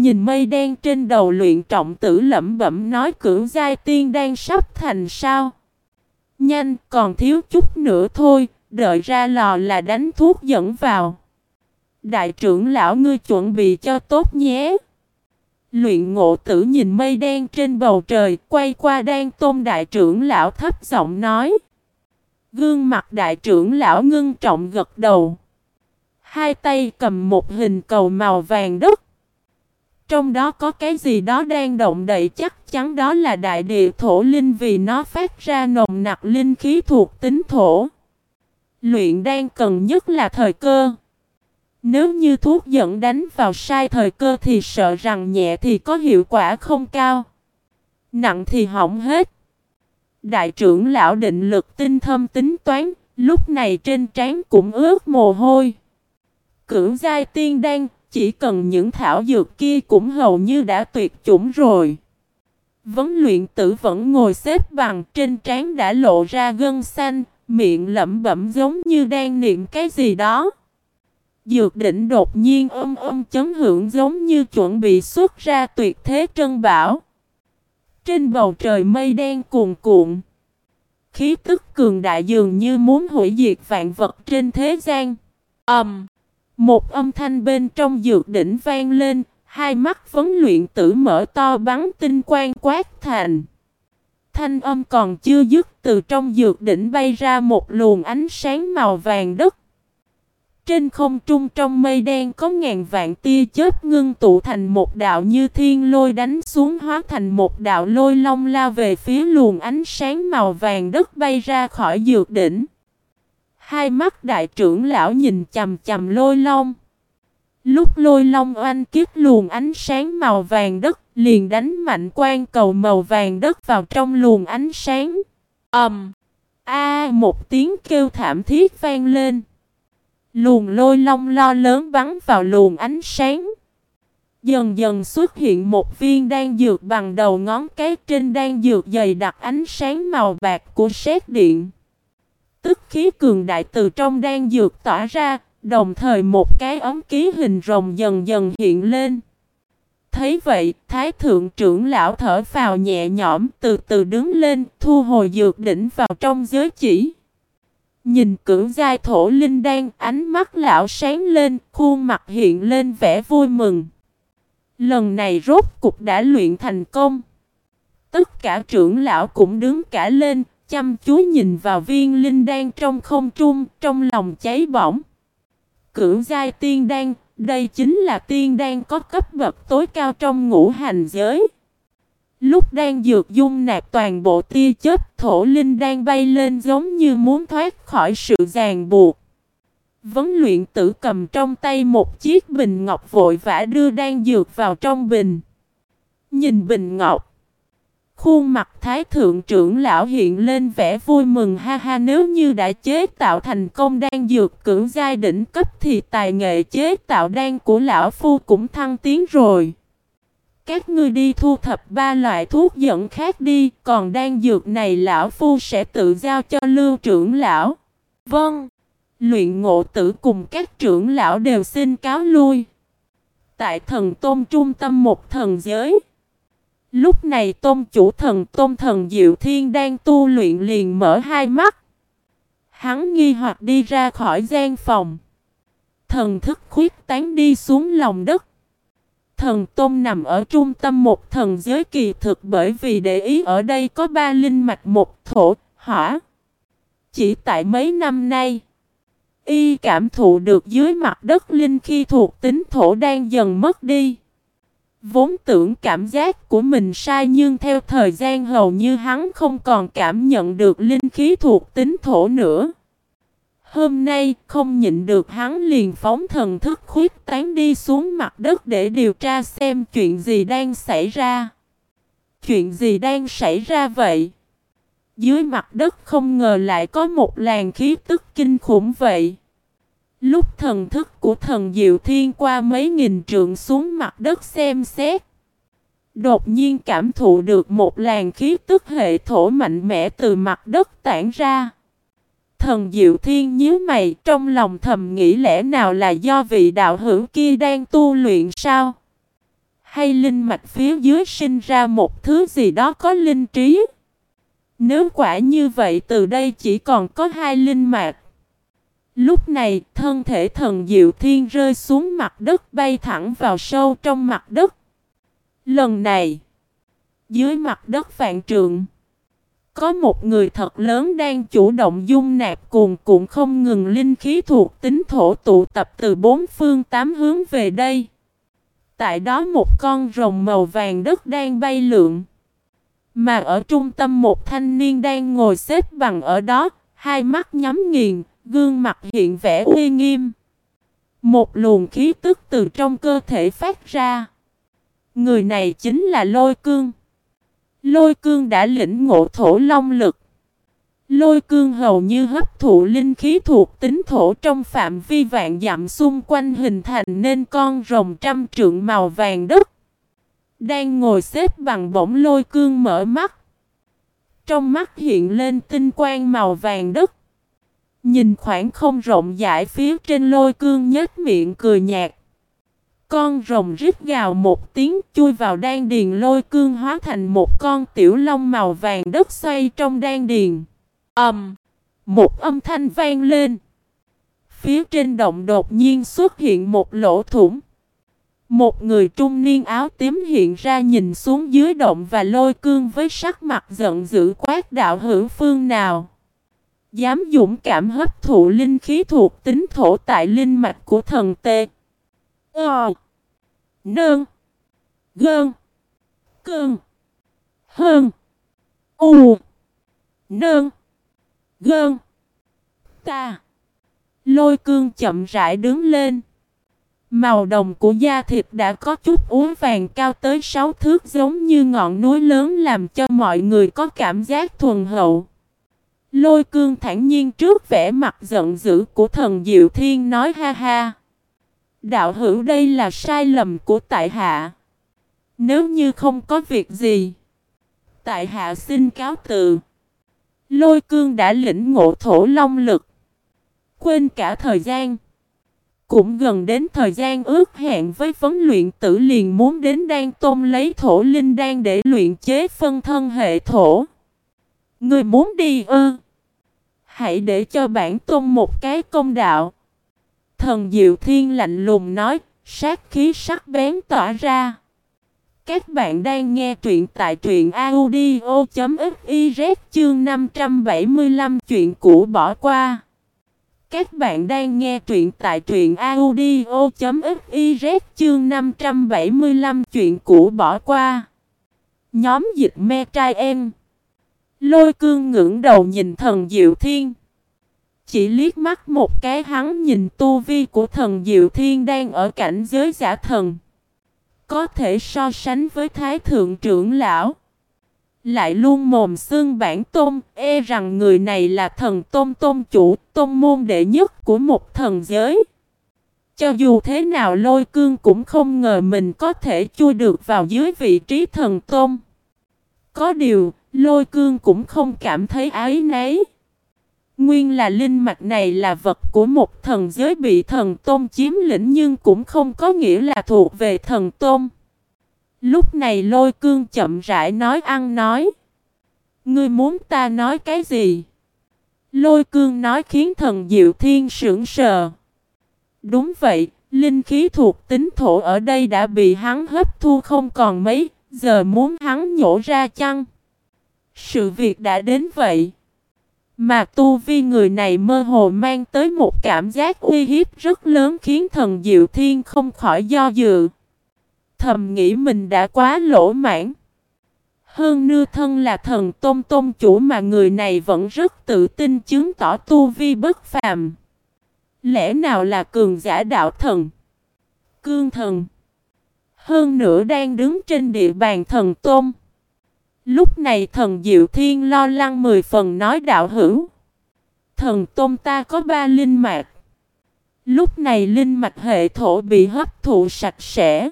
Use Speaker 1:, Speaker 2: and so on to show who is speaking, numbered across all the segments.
Speaker 1: Nhìn mây đen trên đầu luyện trọng tử lẩm bẩm nói cưỡng giai tiên đang sắp thành sao. Nhanh, còn thiếu chút nữa thôi, đợi ra lò là đánh thuốc dẫn vào. Đại trưởng lão ngươi chuẩn bị cho tốt nhé. Luyện ngộ tử nhìn mây đen trên bầu trời, quay qua đang tôn đại trưởng lão thấp giọng nói. Gương mặt đại trưởng lão ngưng trọng gật đầu. Hai tay cầm một hình cầu màu vàng đất. Trong đó có cái gì đó đang động đậy chắc chắn đó là đại địa thổ linh vì nó phát ra nồng nặc linh khí thuộc tính thổ. Luyện đang cần nhất là thời cơ. Nếu như thuốc dẫn đánh vào sai thời cơ thì sợ rằng nhẹ thì có hiệu quả không cao. Nặng thì hỏng hết. Đại trưởng lão định lực tinh thâm tính toán, lúc này trên trán cũng ướt mồ hôi. cửu giai tiên đan, chỉ cần những thảo dược kia cũng hầu như đã tuyệt chủng rồi. Vấn luyện tử vẫn ngồi xếp bằng trên trán đã lộ ra gân xanh, miệng lẩm bẩm giống như đang niệm cái gì đó. Dược đỉnh đột nhiên âm âm chấn hưởng giống như chuẩn bị xuất ra tuyệt thế trân bảo. Trên bầu trời mây đen cuồn cuộn. Khí tức cường đại dường như muốn hủy diệt vạn vật trên thế gian. Ầm. Um, một âm thanh bên trong dược đỉnh vang lên, hai mắt vấn luyện tử mở to bắn tinh quang quát thành. Thanh âm còn chưa dứt từ trong dược đỉnh bay ra một luồng ánh sáng màu vàng đất. Trên không trung trong mây đen có ngàn vạn tia chớp ngưng tụ thành một đạo như thiên lôi đánh xuống hóa thành một đạo lôi long lao về phía luồng ánh sáng màu vàng đất bay ra khỏi dược đỉnh. Hai mắt đại trưởng lão nhìn chầm chầm lôi long. Lúc lôi long oanh kiếp luồng ánh sáng màu vàng đất liền đánh mạnh quan cầu màu vàng đất vào trong luồng ánh sáng. ầm, um, a một tiếng kêu thảm thiết vang lên. Luồng lôi long lo lớn bắn vào luồng ánh sáng. Dần dần xuất hiện một viên đan dược bằng đầu ngón cái trên đan dược dày đặc ánh sáng màu bạc của sét điện. Tức khí cường đại từ trong đan dược tỏa ra, đồng thời một cái ấm ký hình rồng dần dần hiện lên. Thấy vậy, Thái Thượng trưởng lão thở phào nhẹ nhõm, từ từ đứng lên, thu hồi dược đỉnh vào trong giới chỉ. Nhìn cửu giai thổ linh đan, ánh mắt lão sáng lên, khuôn mặt hiện lên vẻ vui mừng. Lần này rốt cục đã luyện thành công. Tất cả trưởng lão cũng đứng cả lên, chăm chú nhìn vào viên linh đan trong không trung, trong lòng cháy bỏng. Cửu giai tiên đan, đây chính là tiên đan có cấp bậc tối cao trong ngũ hành giới. Lúc đang dược dung nạp toàn bộ tia chết thổ linh đang bay lên giống như muốn thoát khỏi sự ràng buộc. Vấn luyện tử cầm trong tay một chiếc bình ngọc vội vã đưa đan dược vào trong bình. Nhìn bình ngọc. Khuôn mặt thái thượng trưởng lão hiện lên vẻ vui mừng ha ha nếu như đã chế tạo thành công đan dược cưỡng giai đỉnh cấp thì tài nghệ chế tạo đan của lão phu cũng thăng tiến rồi. Các ngươi đi thu thập ba loại thuốc dẫn khác đi, còn đan dược này lão phu sẽ tự giao cho lưu trưởng lão. Vâng. Luyện ngộ tử cùng các trưởng lão đều xin cáo lui. Tại thần tôn trung tâm một thần giới. Lúc này tôn chủ thần tôn thần Diệu Thiên đang tu luyện liền mở hai mắt. Hắn nghi hoặc đi ra khỏi gian phòng. Thần thức khuyết tán đi xuống lòng đất thần tôn nằm ở trung tâm một thần giới kỳ thực bởi vì để ý ở đây có ba linh mạch một thổ, hỏa. Chỉ tại mấy năm nay, y cảm thụ được dưới mặt đất linh khi thuộc tính thổ đang dần mất đi. Vốn tưởng cảm giác của mình sai nhưng theo thời gian hầu như hắn không còn cảm nhận được linh khí thuộc tính thổ nữa. Hôm nay không nhịn được hắn liền phóng thần thức khuyết tán đi xuống mặt đất để điều tra xem chuyện gì đang xảy ra. Chuyện gì đang xảy ra vậy? Dưới mặt đất không ngờ lại có một làn khí tức kinh khủng vậy. Lúc thần thức của thần Diệu Thiên qua mấy nghìn trượng xuống mặt đất xem xét. Đột nhiên cảm thụ được một làn khí tức hệ thổ mạnh mẽ từ mặt đất tản ra. Thần Diệu Thiên nhíu mày, trong lòng thầm nghĩ lẽ nào là do vị đạo hữu kia đang tu luyện sao? Hay linh mạch phía dưới sinh ra một thứ gì đó có linh trí? Nếu quả như vậy, từ đây chỉ còn có hai linh mạch. Lúc này, thân thể thần Diệu Thiên rơi xuống mặt đất bay thẳng vào sâu trong mặt đất. Lần này, dưới mặt đất vạn trượng, có một người thật lớn đang chủ động dung nạp cuồn cuộn không ngừng linh khí thuộc tính thổ tụ tập từ bốn phương tám hướng về đây. Tại đó một con rồng màu vàng đất đang bay lượn. Mà ở trung tâm một thanh niên đang ngồi xếp bằng ở đó, hai mắt nhắm nghiền, gương mặt hiện vẻ uy nghiêm. Một luồng khí tức từ trong cơ thể phát ra. Người này chính là Lôi Cương. Lôi Cương đã lĩnh ngộ thổ long lực. Lôi Cương hầu như hấp thụ linh khí thuộc tính thổ trong phạm vi vạn dặm xung quanh hình thành nên con rồng trăm trượng màu vàng đất. Đang ngồi xếp bằng bỗng Lôi Cương mở mắt. Trong mắt hiện lên tinh quang màu vàng đất. Nhìn khoảng không rộng rãi phía trên lôi cương nhếch miệng cười nhạt. Con rồng rít gào một tiếng chui vào đan điền lôi cương hóa thành một con tiểu long màu vàng đất xoay trong đan điền. Ầm! Um, một âm thanh vang lên. Phía trên động đột nhiên xuất hiện một lỗ thủng. Một người trung niên áo tím hiện ra nhìn xuống dưới động và lôi cương với sắc mặt giận dữ quát đạo hữu phương nào. Dám dũng cảm hấp thụ linh khí thuộc tính thổ tại linh mạch của thần tê. Ờ. Nương. Gơn. Cơn. Hơn. U. Nương. Gơn. Ta. Lôi cương chậm rãi đứng lên. Màu đồng của da thịt đã có chút uống vàng cao tới 6 thước giống như ngọn núi lớn làm cho mọi người có cảm giác thuần hậu. Lôi cương thản nhiên trước vẻ mặt giận dữ của thần Diệu Thiên nói ha ha. Đạo hữu đây là sai lầm của tại hạ. Nếu như không có việc gì. Tại hạ xin cáo từ. Lôi cương đã lĩnh ngộ thổ long lực. Quên cả thời gian. Cũng gần đến thời gian ước hẹn với vấn luyện tử liền muốn đến đan tôn lấy thổ linh đan để luyện chế phân thân hệ thổ. Người muốn đi ư? Hãy để cho bản tôn một cái công đạo. Thần Diệu Thiên lạnh lùng nói, sát khí sắc bén tỏa ra. Các bạn đang nghe truyện tại truyện audio.fiz chương 575 chuyện cũ bỏ qua. Các bạn đang nghe truyện tại truyện audio.fiz chương 575 chuyện cũ bỏ qua. Nhóm dịch me trai em. Lôi cương ngưỡng đầu nhìn thần Diệu Thiên. Chỉ liếc mắt một cái hắn nhìn tu vi của thần Diệu Thiên đang ở cảnh giới giả thần. Có thể so sánh với Thái Thượng trưởng lão. Lại luôn mồm xương bản tôn, e rằng người này là thần tôn tôn chủ, tôn môn đệ nhất của một thần giới. Cho dù thế nào lôi cương cũng không ngờ mình có thể chui được vào dưới vị trí thần tôn. Có điều, lôi cương cũng không cảm thấy ái nấy. Nguyên là linh mạch này là vật của một thần giới bị thần tôn chiếm lĩnh nhưng cũng không có nghĩa là thuộc về thần tôn. Lúc này lôi cương chậm rãi nói ăn nói. Ngươi muốn ta nói cái gì? Lôi cương nói khiến thần diệu thiên sững sờ. Đúng vậy, linh khí thuộc tính thổ ở đây đã bị hắn hấp thu không còn mấy, giờ muốn hắn nhổ ra chăng? Sự việc đã đến vậy. Mà tu vi người này mơ hồ mang tới một cảm giác uy hiếp rất lớn khiến thần Diệu Thiên không khỏi do dự. Thầm nghĩ mình đã quá lỗ mãn. Hơn nư thân là thần tôn tôn chủ mà người này vẫn rất tự tin chứng tỏ tu vi bất phàm. Lẽ nào là cường giả đạo thần? Cương thần. Hơn nữa đang đứng trên địa bàn thần tôn. Lúc này thần Diệu Thiên lo lắng mười phần nói đạo hữu. Thần Tôn ta có ba linh mạch. Lúc này linh mạch hệ thổ bị hấp thụ sạch sẽ.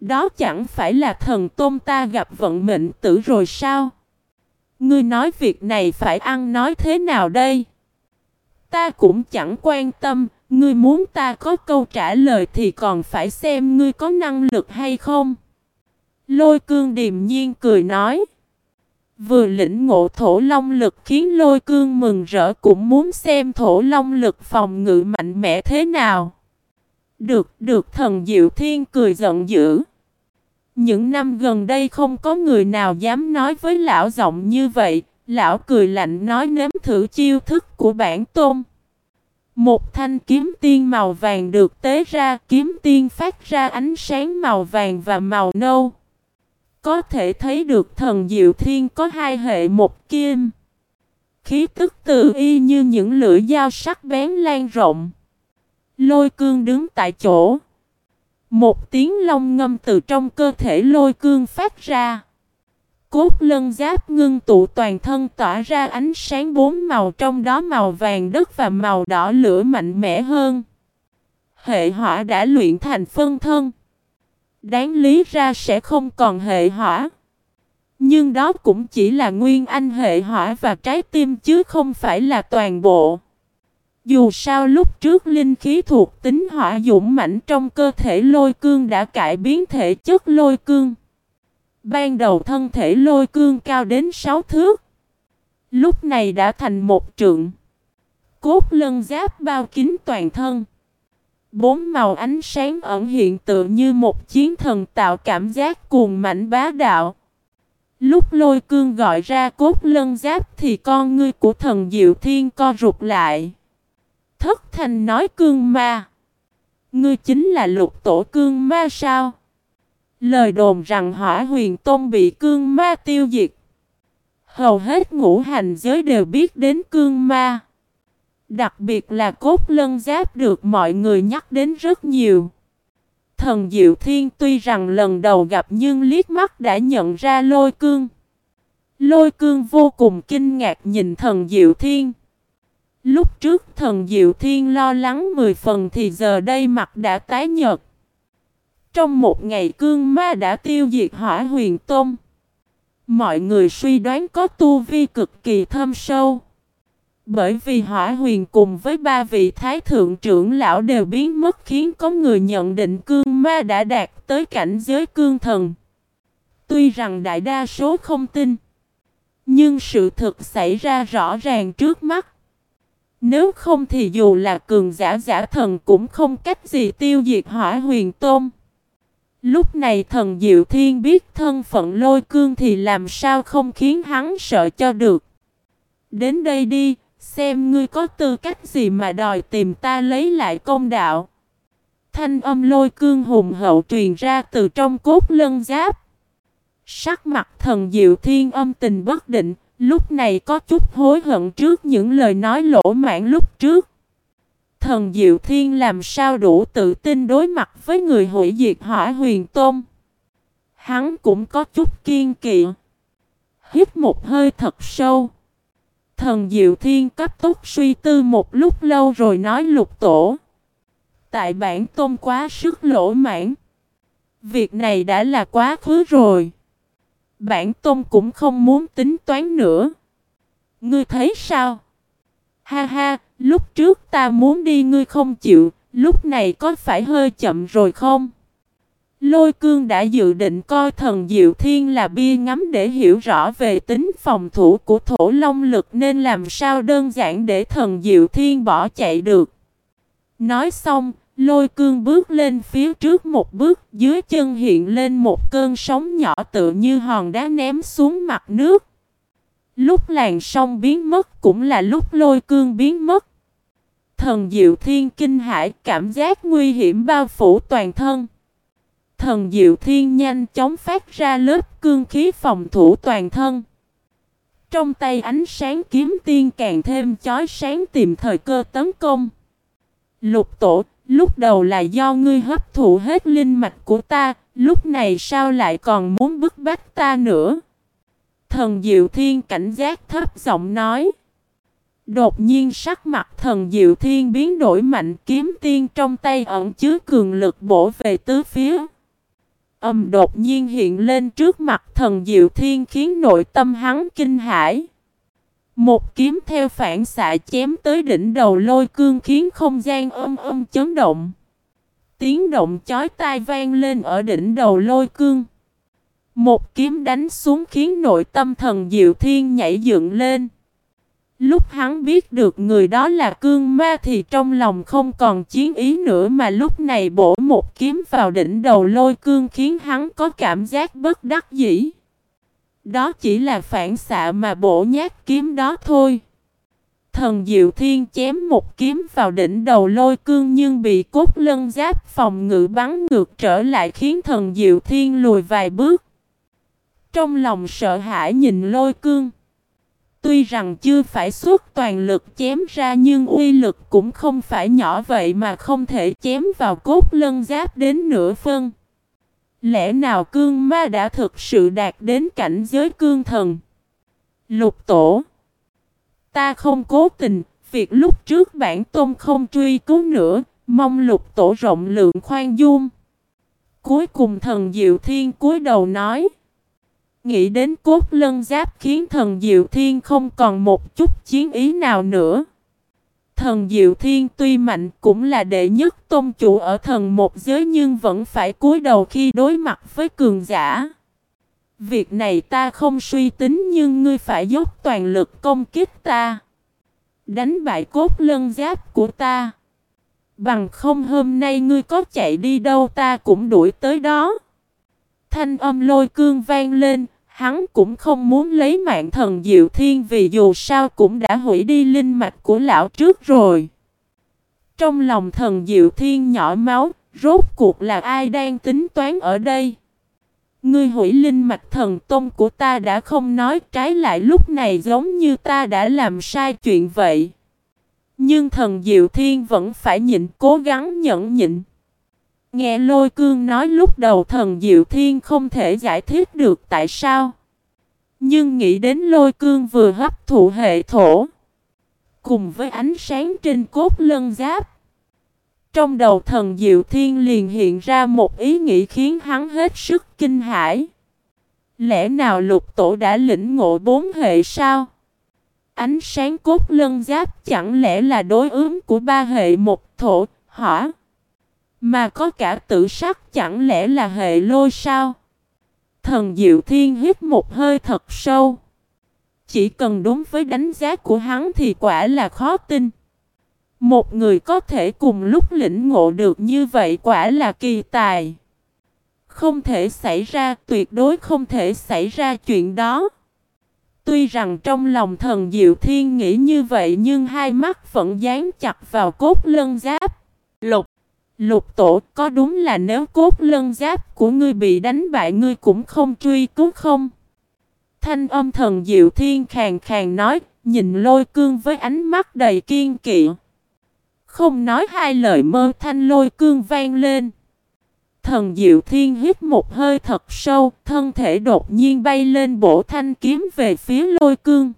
Speaker 1: Đó chẳng phải là thần Tôn ta gặp vận mệnh tử rồi sao? Ngươi nói việc này phải ăn nói thế nào đây? Ta cũng chẳng quan tâm, Ngươi muốn ta có câu trả lời thì còn phải xem ngươi có năng lực hay không. Lôi cương điềm nhiên cười nói. Vừa lĩnh ngộ thổ long lực khiến lôi cương mừng rỡ cũng muốn xem thổ long lực phòng ngự mạnh mẽ thế nào. Được, được thần Diệu Thiên cười giận dữ. Những năm gần đây không có người nào dám nói với lão giọng như vậy, lão cười lạnh nói nếm thử chiêu thức của bản tôn. Một thanh kiếm tiên màu vàng được tế ra, kiếm tiên phát ra ánh sáng màu vàng và màu nâu. Có thể thấy được thần Diệu Thiên có hai hệ một kim. Khí tức tự y như những lưỡi dao sắc bén lan rộng. Lôi cương đứng tại chỗ. Một tiếng long ngâm từ trong cơ thể lôi cương phát ra. Cốt lân giáp ngưng tụ toàn thân tỏa ra ánh sáng bốn màu, trong đó màu vàng đất và màu đỏ lửa mạnh mẽ hơn. Hệ hỏa đã luyện thành phân thân. Đáng lý ra sẽ không còn hệ hỏa. Nhưng đó cũng chỉ là nguyên anh hệ hỏa và trái tim chứ không phải là toàn bộ. Dù sao lúc trước linh khí thuộc tính hỏa dũng mạnh trong cơ thể lôi cương đã cải biến thể chất lôi cương. Ban đầu thân thể lôi cương cao đến 6 thước. Lúc này đã thành một trượng. Cốt lân giáp bao kín toàn thân. Bốn màu ánh sáng ẩn hiện tự như một chiến thần tạo cảm giác cuồng mạnh bá đạo. Lúc lôi cương gọi ra cốt lân giáp thì con ngươi của thần diệu thiên co rụt lại. Thất thành nói cương ma. Ngươi chính là lục tổ cương ma sao? Lời đồn rằng hỏa huyền tôn bị cương ma tiêu diệt. Hầu hết ngũ hành giới đều biết đến cương ma. Đặc biệt là cốt lân giáp được mọi người nhắc đến rất nhiều. Thần Diệu Thiên tuy rằng lần đầu gặp nhưng liếc mắt đã nhận ra lôi cương. Lôi cương vô cùng kinh ngạc nhìn thần Diệu Thiên. Lúc trước thần Diệu Thiên lo lắng mười phần thì giờ đây mặt đã tái nhợt. Trong một ngày cương ma đã tiêu diệt hỏa huyền Tôm. Mọi người suy đoán có tu vi cực kỳ thâm sâu. Bởi vì hỏa huyền cùng với ba vị thái thượng trưởng lão đều biến mất khiến có người nhận định cương ma đã đạt tới cảnh giới cương thần. Tuy rằng đại đa số không tin. Nhưng sự thực xảy ra rõ ràng trước mắt. Nếu không thì dù là cường giả giả thần cũng không cách gì tiêu diệt hỏa huyền tôn. Lúc này thần Diệu Thiên biết thân phận lôi cương thì làm sao không khiến hắn sợ cho được. Đến đây đi, xem ngươi có tư cách gì mà đòi tìm ta lấy lại công đạo. Thanh âm lôi cương hùng hậu truyền ra từ trong cốt lân giáp. Sắc mặt thần Diệu Thiên âm tình bất định, lúc này có chút hối hận trước những lời nói lỗ mãn lúc trước. Thần Diệu Thiên làm sao đủ tự tin đối mặt với người hủy diệt hỏa huyền tôn. Hắn cũng có chút kiên kỵ. Hít một hơi thật sâu. Thần Diệu Thiên cấp tốc suy tư một lúc lâu rồi nói lục tổ. Tại bản tôn quá sức lỗ mãn. Việc này đã là quá khứ rồi. Bản tôn cũng không muốn tính toán nữa. Ngươi thấy sao? Ha ha, lúc trước ta muốn đi ngươi không chịu, lúc này có phải hơi chậm rồi không? Lôi cương đã dự định coi thần Diệu Thiên là bia ngắm để hiểu rõ về tính phòng thủ của thổ long lực nên làm sao đơn giản để thần Diệu Thiên bỏ chạy được. Nói xong, lôi cương bước lên phía trước một bước dưới chân hiện lên một cơn sóng nhỏ tự như hòn đá ném xuống mặt nước. Lúc làn sông biến mất cũng là lúc lôi cương biến mất. Thần Diệu Thiên kinh hãi cảm giác nguy hiểm bao phủ toàn thân. Thần Diệu Thiên nhanh chóng phát ra lớp cương khí phòng thủ toàn thân. Trong tay ánh sáng kiếm tiên càng thêm chói sáng tìm thời cơ tấn công. Lục tổ, lúc đầu là do ngươi hấp thụ hết linh mạch của ta, lúc này sao lại còn muốn bức bách ta nữa? Thần Diệu Thiên cảnh giác thấp giọng nói. Đột nhiên sắc mặt thần Diệu Thiên biến đổi mạnh kiếm tiên trong tay ẩn chứa cường lực bổ về tứ phía. Âm đột nhiên hiện lên trước mặt thần Diệu Thiên khiến nội tâm hắn kinh hãi. Một kiếm theo phản xạ chém tới đỉnh đầu lôi cương khiến không gian âm âm chấn động. Tiếng động chói tai vang lên ở đỉnh đầu lôi cương. Một kiếm đánh xuống khiến nội tâm thần Diệu Thiên nhảy dựng lên. Lúc hắn biết được người đó là cương ma thì trong lòng không còn chiến ý nữa mà lúc này bổ một kiếm vào đỉnh đầu lôi cương khiến hắn có cảm giác bất đắc dĩ. Đó chỉ là phản xạ mà bổ nhát kiếm đó thôi. Thần Diệu Thiên chém một kiếm vào đỉnh đầu lôi cương nhưng bị cốt lân giáp phòng ngự bắn ngược trở lại khiến thần Diệu Thiên lùi vài bước. Trong lòng sợ hãi nhìn lôi cương. Tuy rằng chưa phải suốt toàn lực chém ra nhưng uy lực cũng không phải nhỏ vậy mà không thể chém vào cốt lân giáp đến nửa phân. Lẽ nào cương ma đã thực sự đạt đến cảnh giới cương thần? Lục tổ Ta không cố tình, việc lúc trước bản tôn không truy cứu nữa, mong lục tổ rộng lượng khoan dung. Cuối cùng thần Diệu Thiên cúi đầu nói. Nghĩ đến cốt lân giáp khiến thần Diệu Thiên không còn một chút chiến ý nào nữa. Thần Diệu Thiên tuy mạnh cũng là đệ nhất tôn chủ ở thần một giới nhưng vẫn phải cúi đầu khi đối mặt với cường giả. Việc này ta không suy tính nhưng ngươi phải dốc toàn lực công kích ta. Đánh bại cốt lân giáp của ta. Bằng không hôm nay ngươi có chạy đi đâu ta cũng đuổi tới đó. Thanh âm lôi cương vang lên, hắn cũng không muốn lấy mạng thần Diệu Thiên vì dù sao cũng đã hủy đi linh mạch của lão trước rồi. Trong lòng thần Diệu Thiên nhỏ máu, rốt cuộc là ai đang tính toán ở đây? Ngươi hủy linh mạch thần tôn của ta đã không nói trái lại lúc này giống như ta đã làm sai chuyện vậy. Nhưng thần Diệu Thiên vẫn phải nhịn cố gắng nhẫn nhịn. Nghe lôi cương nói lúc đầu thần Diệu Thiên không thể giải thích được tại sao. Nhưng nghĩ đến lôi cương vừa hấp thụ hệ thổ. Cùng với ánh sáng trên cốt lân giáp. Trong đầu thần Diệu Thiên liền hiện ra một ý nghĩ khiến hắn hết sức kinh hãi. Lẽ nào lục tổ đã lĩnh ngộ bốn hệ sao? Ánh sáng cốt lân giáp chẳng lẽ là đối ứng của ba hệ một thổ, hỏa? Mà có cả tử sắc chẳng lẽ là hệ lôi sao? Thần Diệu Thiên hít một hơi thật sâu. Chỉ cần đúng với đánh giá của hắn thì quả là khó tin. Một người có thể cùng lúc lĩnh ngộ được như vậy quả là kỳ tài. Không thể xảy ra, tuyệt đối không thể xảy ra chuyện đó. Tuy rằng trong lòng thần Diệu Thiên nghĩ như vậy nhưng hai mắt vẫn dán chặt vào cốt lân giáp. Lục, lục tổ có đúng là nếu cốt lân giáp của ngươi bị đánh bại ngươi cũng không truy cứu không? Thanh âm thần Diệu Thiên khàng khàng nói, nhìn lôi cương với ánh mắt đầy kiên kỵ. Không nói hai lời mơ thanh lôi cương vang lên. Thần Diệu Thiên hít một hơi thật sâu, thân thể đột nhiên bay lên bổ thanh kiếm về phía lôi cương.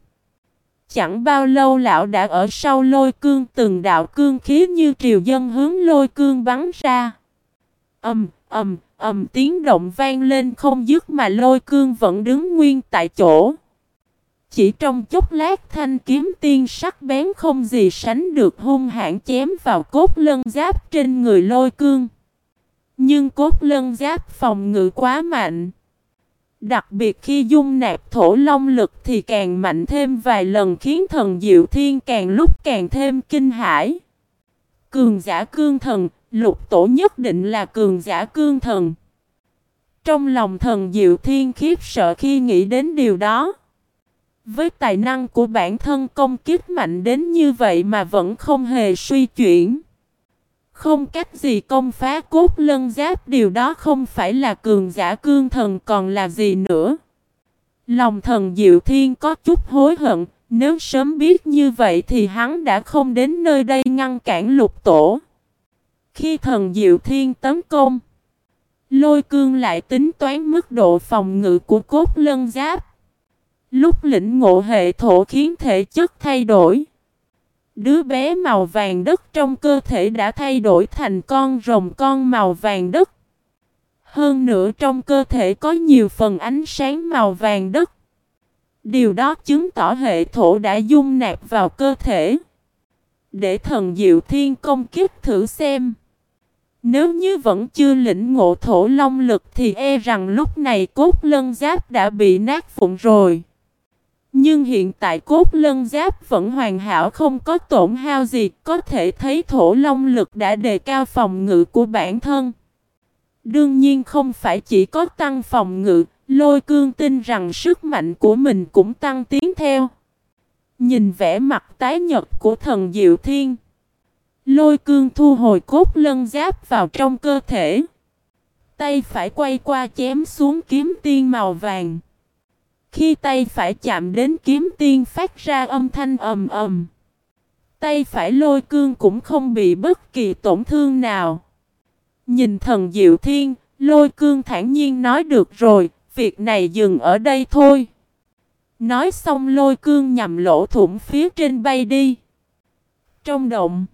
Speaker 1: Chẳng bao lâu lão đã ở sau lôi cương từng đạo cương khí như triều dân hướng lôi cương bắn ra. Ầm, ầm, ầm tiếng động vang lên không dứt mà lôi cương vẫn đứng nguyên tại chỗ. Chỉ trong chốc lát thanh kiếm tiên sắc bén không gì sánh được hung hãn chém vào cốt lân giáp trên người lôi cương. Nhưng cốt lân giáp phòng ngự quá mạnh. Đặc biệt khi dung nạp thổ long lực thì càng mạnh thêm vài lần khiến thần diệu thiên càng lúc càng thêm kinh hãi. Cường giả cương thần, lục tổ nhất định là cường giả cương thần. Trong lòng thần diệu thiên khiếp sợ khi nghĩ đến điều đó. Với tài năng của bản thân công kích mạnh đến như vậy mà vẫn không hề suy chuyển. Không cách gì công phá cốt lân giáp điều đó không phải là cường giả cương thần còn là gì nữa. Lòng thần Diệu Thiên có chút hối hận, nếu sớm biết như vậy thì hắn đã không đến nơi đây ngăn cản lục tổ. Khi thần Diệu Thiên tấn công, lôi cương lại tính toán mức độ phòng ngự của cốt lân giáp. Lúc lĩnh ngộ hệ thổ khiến thể chất thay đổi. Đứa bé màu vàng đất trong cơ thể đã thay đổi thành con rồng con màu vàng đất. Hơn nữa trong cơ thể có nhiều phần ánh sáng màu vàng đất. Điều đó chứng tỏ hệ thổ đã dung nạp vào cơ thể. Để thần diệu thiên công kiếp thử xem. Nếu như vẫn chưa lĩnh ngộ thổ long lực thì e rằng lúc này cốt lân giáp đã bị nát vụn rồi. Nhưng hiện tại cốt lân giáp vẫn hoàn hảo không có tổn hao gì, có thể thấy thổ long lực đã đề cao phòng ngự của bản thân. Đương nhiên không phải chỉ có tăng phòng ngự, lôi cương tin rằng sức mạnh của mình cũng tăng tiến theo. Nhìn vẻ mặt tái nhật của thần Diệu Thiên. Lôi cương thu hồi cốt lân giáp vào trong cơ thể. Tay phải quay qua chém xuống kiếm tiên màu vàng. Khi tay phải chạm đến kiếm tiên phát ra âm thanh ầm ầm. Tay phải lôi cương cũng không bị bất kỳ tổn thương nào. Nhìn thần diệu thiên, lôi cương thản nhiên nói được rồi, việc này dừng ở đây thôi. Nói xong lôi cương nhằm lỗ thủng phía trên bay đi. Trong động,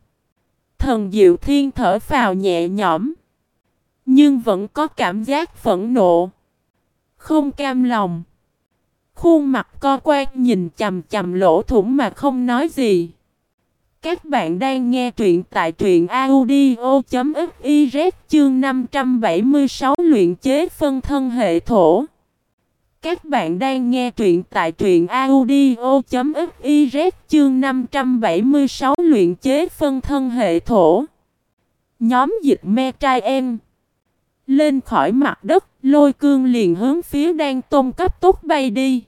Speaker 1: thần diệu thiên thở phào nhẹ nhõm. Nhưng vẫn có cảm giác phẫn nộ. Không cam lòng. Khuôn mặt co quan nhìn chầm chầm lỗ thủng mà không nói gì. Các bạn đang nghe truyện tại truyện audio.fiz chương 576 luyện chế phân thân hệ thổ. Các bạn đang nghe truyện tại truyện audio.fiz chương 576 luyện chế phân thân hệ thổ. Nhóm dịch me trai em. Lên khỏi mặt đất, lôi cương liền hướng phía đan tôm cấp tốc bay đi.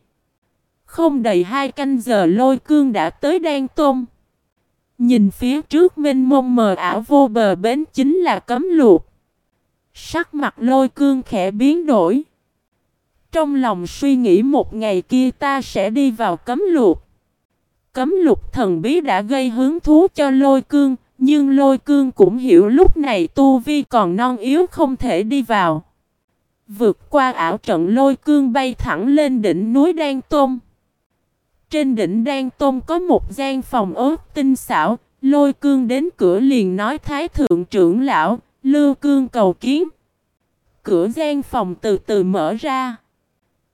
Speaker 1: Không đầy hai canh giờ lôi cương đã tới đan tôm. Nhìn phía trước mênh mông mờ ảo vô bờ bến chính là cấm luộc. Sắc mặt lôi cương khẽ biến đổi. Trong lòng suy nghĩ một ngày kia ta sẽ đi vào cấm luộc. Cấm lục thần bí đã gây hứng thú cho lôi cương, nhưng lôi cương cũng hiểu lúc này tu vi còn non yếu không thể đi vào. Vượt qua ảo trận lôi cương bay thẳng lên đỉnh núi Đan Tôn. Trên đỉnh Đan Tôn có một gian phòng ớt tinh xảo, lôi cương đến cửa liền nói Thái Thượng trưởng lão, Lưu Cương cầu kiến. Cửa gian phòng từ từ mở ra.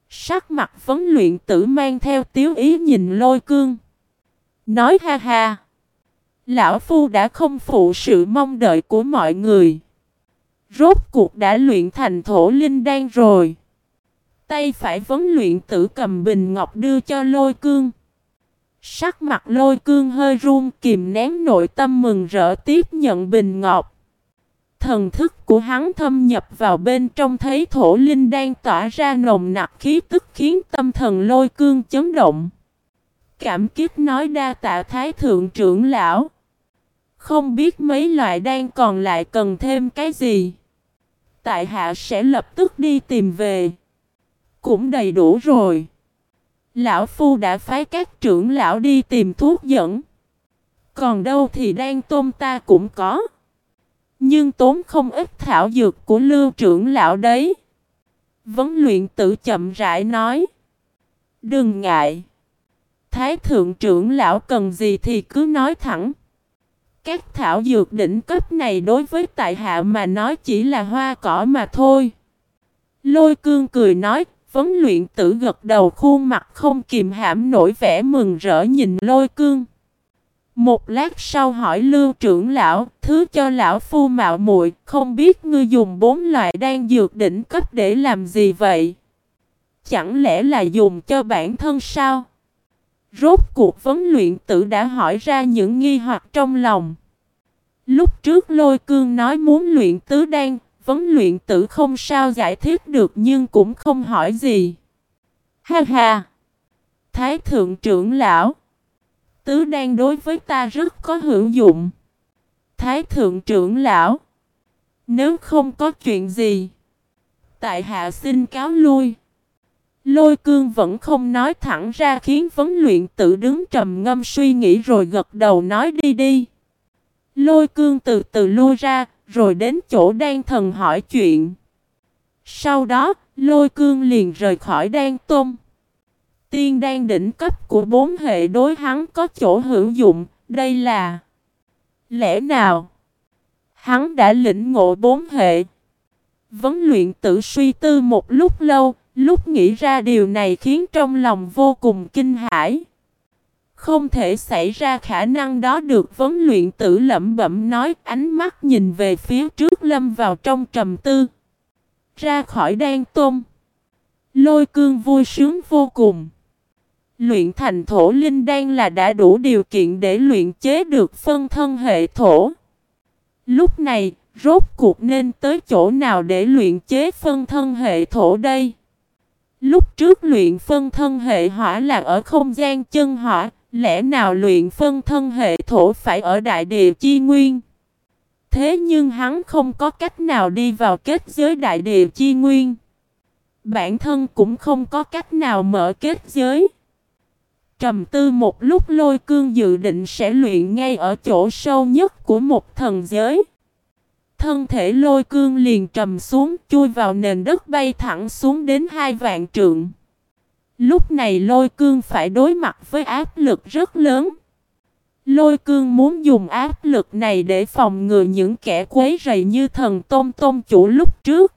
Speaker 1: Sắc mặt vấn luyện tử mang theo tiếu ý nhìn lôi cương. Nói ha ha. Lão Phu đã không phụ sự mong đợi của mọi người. Rốt cuộc đã luyện thành thổ linh đan rồi. Tay phải vấn luyện tử cầm bình ngọc đưa cho lôi cương. Sắc mặt lôi cương hơi run, kìm nén nội tâm mừng rỡ tiếp nhận bình ngọc. Thần thức của hắn thâm nhập vào bên trong thấy thổ linh đang tỏa ra nồng nặc khí tức khiến tâm thần lôi cương chấn động. Cảm kích nói đa tạ thái thượng trưởng lão. Không biết mấy loại đan còn lại cần thêm cái gì. Tại hạ sẽ lập tức đi tìm về. Cũng đầy đủ rồi. Lão Phu đã phái các trưởng lão đi tìm thuốc dẫn. Còn đâu thì đan tôm ta cũng có. Nhưng tốn không ít thảo dược của lưu trưởng lão đấy. Vấn luyện tự chậm rãi nói. Đừng ngại. Thái thượng trưởng lão cần gì thì cứ nói thẳng. Các thảo dược đỉnh cấp này đối với tại hạ mà nói chỉ là hoa cỏ mà thôi. Lôi cương cười nói, vấn luyện tử gật đầu khuôn mặt không kìm hãm nổi vẻ mừng rỡ nhìn lôi cương. Một lát sau hỏi lưu trưởng lão, thứ cho lão phu mạo muội, không biết ngươi dùng bốn loại đan dược đỉnh cấp để làm gì vậy? Chẳng lẽ là dùng cho bản thân sao? Rốt cuộc vấn luyện tử đã hỏi ra những nghi hoặc trong lòng. Lúc trước lôi cương nói muốn luyện tứ đan, vấn luyện tử không sao giải thích được nhưng cũng không hỏi gì. Ha ha! Thái thượng trưởng lão! Tứ đan đối với ta rất có hữu dụng. Thái thượng trưởng lão! Nếu không có chuyện gì, tại hạ xin cáo lui. Lôi cương vẫn không nói thẳng ra khiến vấn luyện tự đứng trầm ngâm suy nghĩ rồi gật đầu nói đi đi. Lôi cương từ từ lui ra, rồi đến chỗ đan thần hỏi chuyện. Sau đó, lôi cương liền rời khỏi đan tôm. Tiên đan đỉnh cấp của bốn hệ đối hắn có chỗ hữu dụng, đây là... Lẽ nào? Hắn đã lĩnh ngộ bốn hệ. Vấn luyện tự suy tư một lúc lâu, Lúc nghĩ ra điều này khiến trong lòng vô cùng kinh hãi. Không thể xảy ra khả năng đó được vấn luyện tử lẩm bẩm nói ánh mắt nhìn về phía trước lâm vào trong trầm tư. Ra khỏi đan tôm. Lôi cương vui sướng vô cùng. Luyện thành thổ linh đan là đã đủ điều kiện để luyện chế được phân thân hệ thổ. Lúc này, rốt cuộc nên tới chỗ nào để luyện chế phân thân hệ thổ đây? Lúc trước luyện phân thân hệ hỏa là ở không gian chân hỏa, lẽ nào luyện phân thân hệ thổ phải ở đại địa chi nguyên? Thế nhưng hắn không có cách nào đi vào kết giới đại địa chi nguyên. Bản thân cũng không có cách nào mở kết giới. Trầm tư một lúc lôi cương dự định sẽ luyện ngay ở chỗ sâu nhất của một thần giới. Thân thể lôi cương liền trầm xuống, chui vào nền đất bay thẳng xuống đến hai vạn trượng. Lúc này lôi cương phải đối mặt với áp lực rất lớn. Lôi cương muốn dùng áp lực này để phòng ngừa những kẻ quấy rầy như thần tôm tôm chủ lúc trước.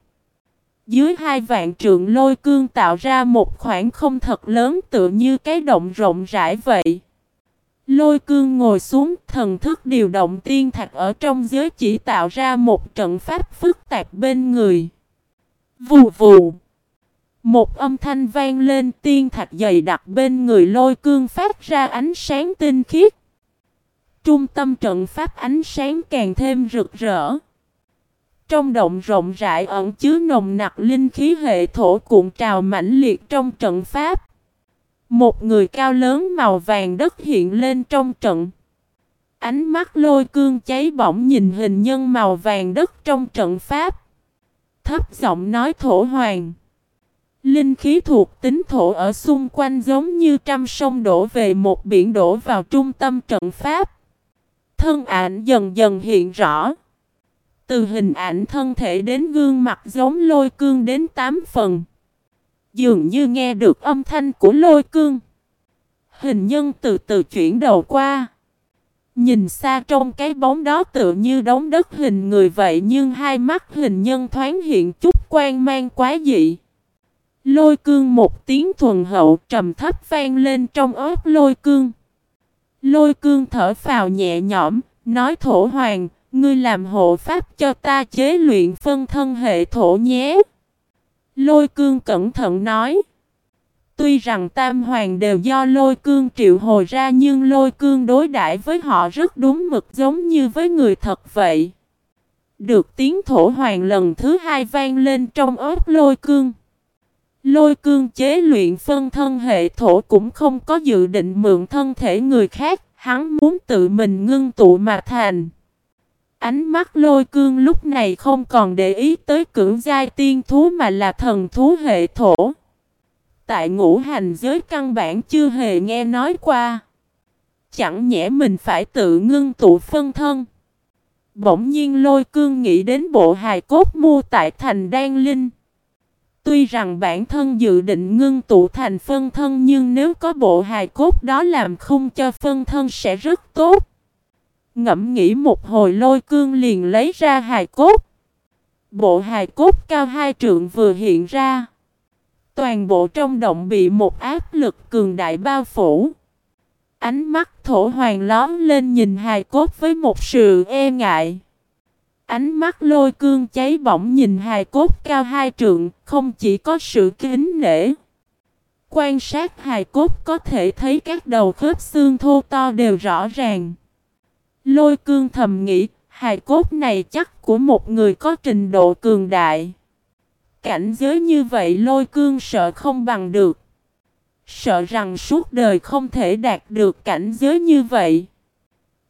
Speaker 1: Dưới hai vạn trượng lôi cương tạo ra một khoảng không thật lớn tựa như cái động rộng rãi vậy. Lôi cương ngồi xuống, thần thức điều động tiên thạch ở trong giới chỉ tạo ra một trận pháp phức tạp bên người. Vù vù. Một âm thanh vang lên, tiên thạch dày đặc bên người lôi cương phát ra ánh sáng tinh khiết. Trung tâm trận pháp ánh sáng càng thêm rực rỡ. Trong động rộng rãi ẩn chứa nồng nặc linh khí hệ thổ cuộn trào mãnh liệt trong trận pháp. Một người cao lớn màu vàng đất hiện lên trong trận. Ánh mắt lôi cương cháy bỏng nhìn hình nhân màu vàng đất trong trận pháp. Thấp giọng nói thổ hoàng. Linh khí thuộc tính thổ ở xung quanh giống như trăm sông đổ về một biển đổ vào trung tâm trận pháp. Thân ảnh dần dần hiện rõ. Từ hình ảnh thân thể đến gương mặt giống lôi cương đến tám phần. Dường như nghe được âm thanh của lôi cương. Hình nhân từ từ chuyển đầu qua. Nhìn xa trong cái bóng đó tựa như đống đất hình người vậy nhưng hai mắt hình nhân thoáng hiện chút quan mang quá dị. Lôi cương một tiếng thuần hậu trầm thấp vang lên trong ớt lôi cương. Lôi cương thở phào nhẹ nhõm, nói thổ hoàng, ngươi làm hộ pháp cho ta chế luyện phân thân hệ thổ nhé. Lôi cương cẩn thận nói. Tuy rằng tam hoàng đều do lôi cương triệu hồi ra nhưng lôi cương đối đãi với họ rất đúng mực giống như với người thật vậy. Được tiếng thổ hoàng lần thứ hai vang lên trong ớt lôi cương. Lôi cương chế luyện phân thân hệ thổ cũng không có dự định mượn thân thể người khác, hắn muốn tự mình ngưng tụ mà thành. Ánh mắt lôi cương lúc này không còn để ý tới cưỡng giai tiên thú mà là thần thú hệ thổ. Tại ngũ hành giới căn bản chưa hề nghe nói qua. Chẳng nhẽ mình phải tự ngưng tụ phân thân. Bỗng nhiên lôi cương nghĩ đến bộ hài cốt mua tại thành Đan Linh. Tuy rằng bản thân dự định ngưng tụ thành phân thân nhưng nếu có bộ hài cốt đó làm khung cho phân thân sẽ rất tốt. Ngẫm nghĩ một hồi lôi cương liền lấy ra hài cốt. Bộ hài cốt cao hai trượng vừa hiện ra. Toàn bộ trong động bị một áp lực cường đại bao phủ. Ánh mắt thổ hoàng lón lên nhìn hài cốt với một sự e ngại. Ánh mắt lôi cương cháy bỏng nhìn hài cốt cao hai trượng, không chỉ có sự kính nể. Quan sát hài cốt có thể thấy các đầu khớp xương thô to đều rõ ràng. Lôi cương thầm nghĩ, hài cốt này chắc của một người có trình độ cường đại. Cảnh giới như vậy lôi cương sợ không bằng được. Sợ rằng suốt đời không thể đạt được cảnh giới như vậy.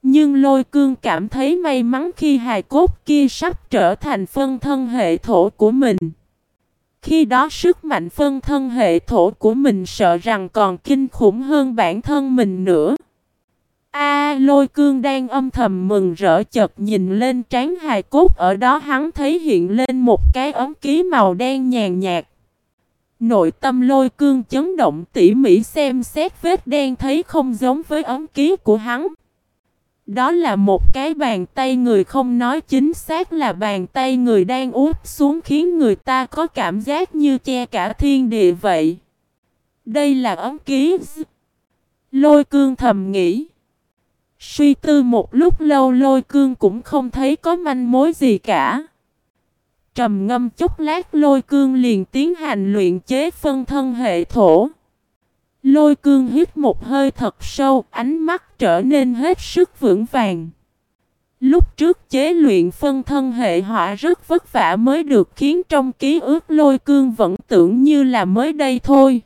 Speaker 1: Nhưng lôi cương cảm thấy may mắn khi hài cốt kia sắp trở thành phân thân hệ thổ của mình. Khi đó sức mạnh phân thân hệ thổ của mình sợ rằng còn kinh khủng hơn bản thân mình nữa. A, lôi cương đang âm thầm mừng rỡ chợt nhìn lên trán hài cốt ở đó hắn thấy hiện lên một cái ấm ký màu đen nhàn nhạt. Nội tâm lôi cương chấn động tỉ mỉ xem xét vết đen thấy không giống với ấm ký của hắn. Đó là một cái bàn tay người không nói chính xác, là bàn tay người đang úp xuống khiến người ta có cảm giác như che cả thiên địa vậy. Đây là ấm ký. Lôi cương thầm nghĩ. Suy tư một lúc lâu lôi cương cũng không thấy có manh mối gì cả. Trầm ngâm chốc lát lôi cương liền tiến hành luyện chế phân thân hệ thổ. Lôi cương hít một hơi thật sâu, ánh mắt trở nên hết sức vững vàng. Lúc trước chế luyện phân thân hệ hỏa rất vất vả mới được khiến trong ký ức lôi cương vẫn tưởng như là mới đây thôi.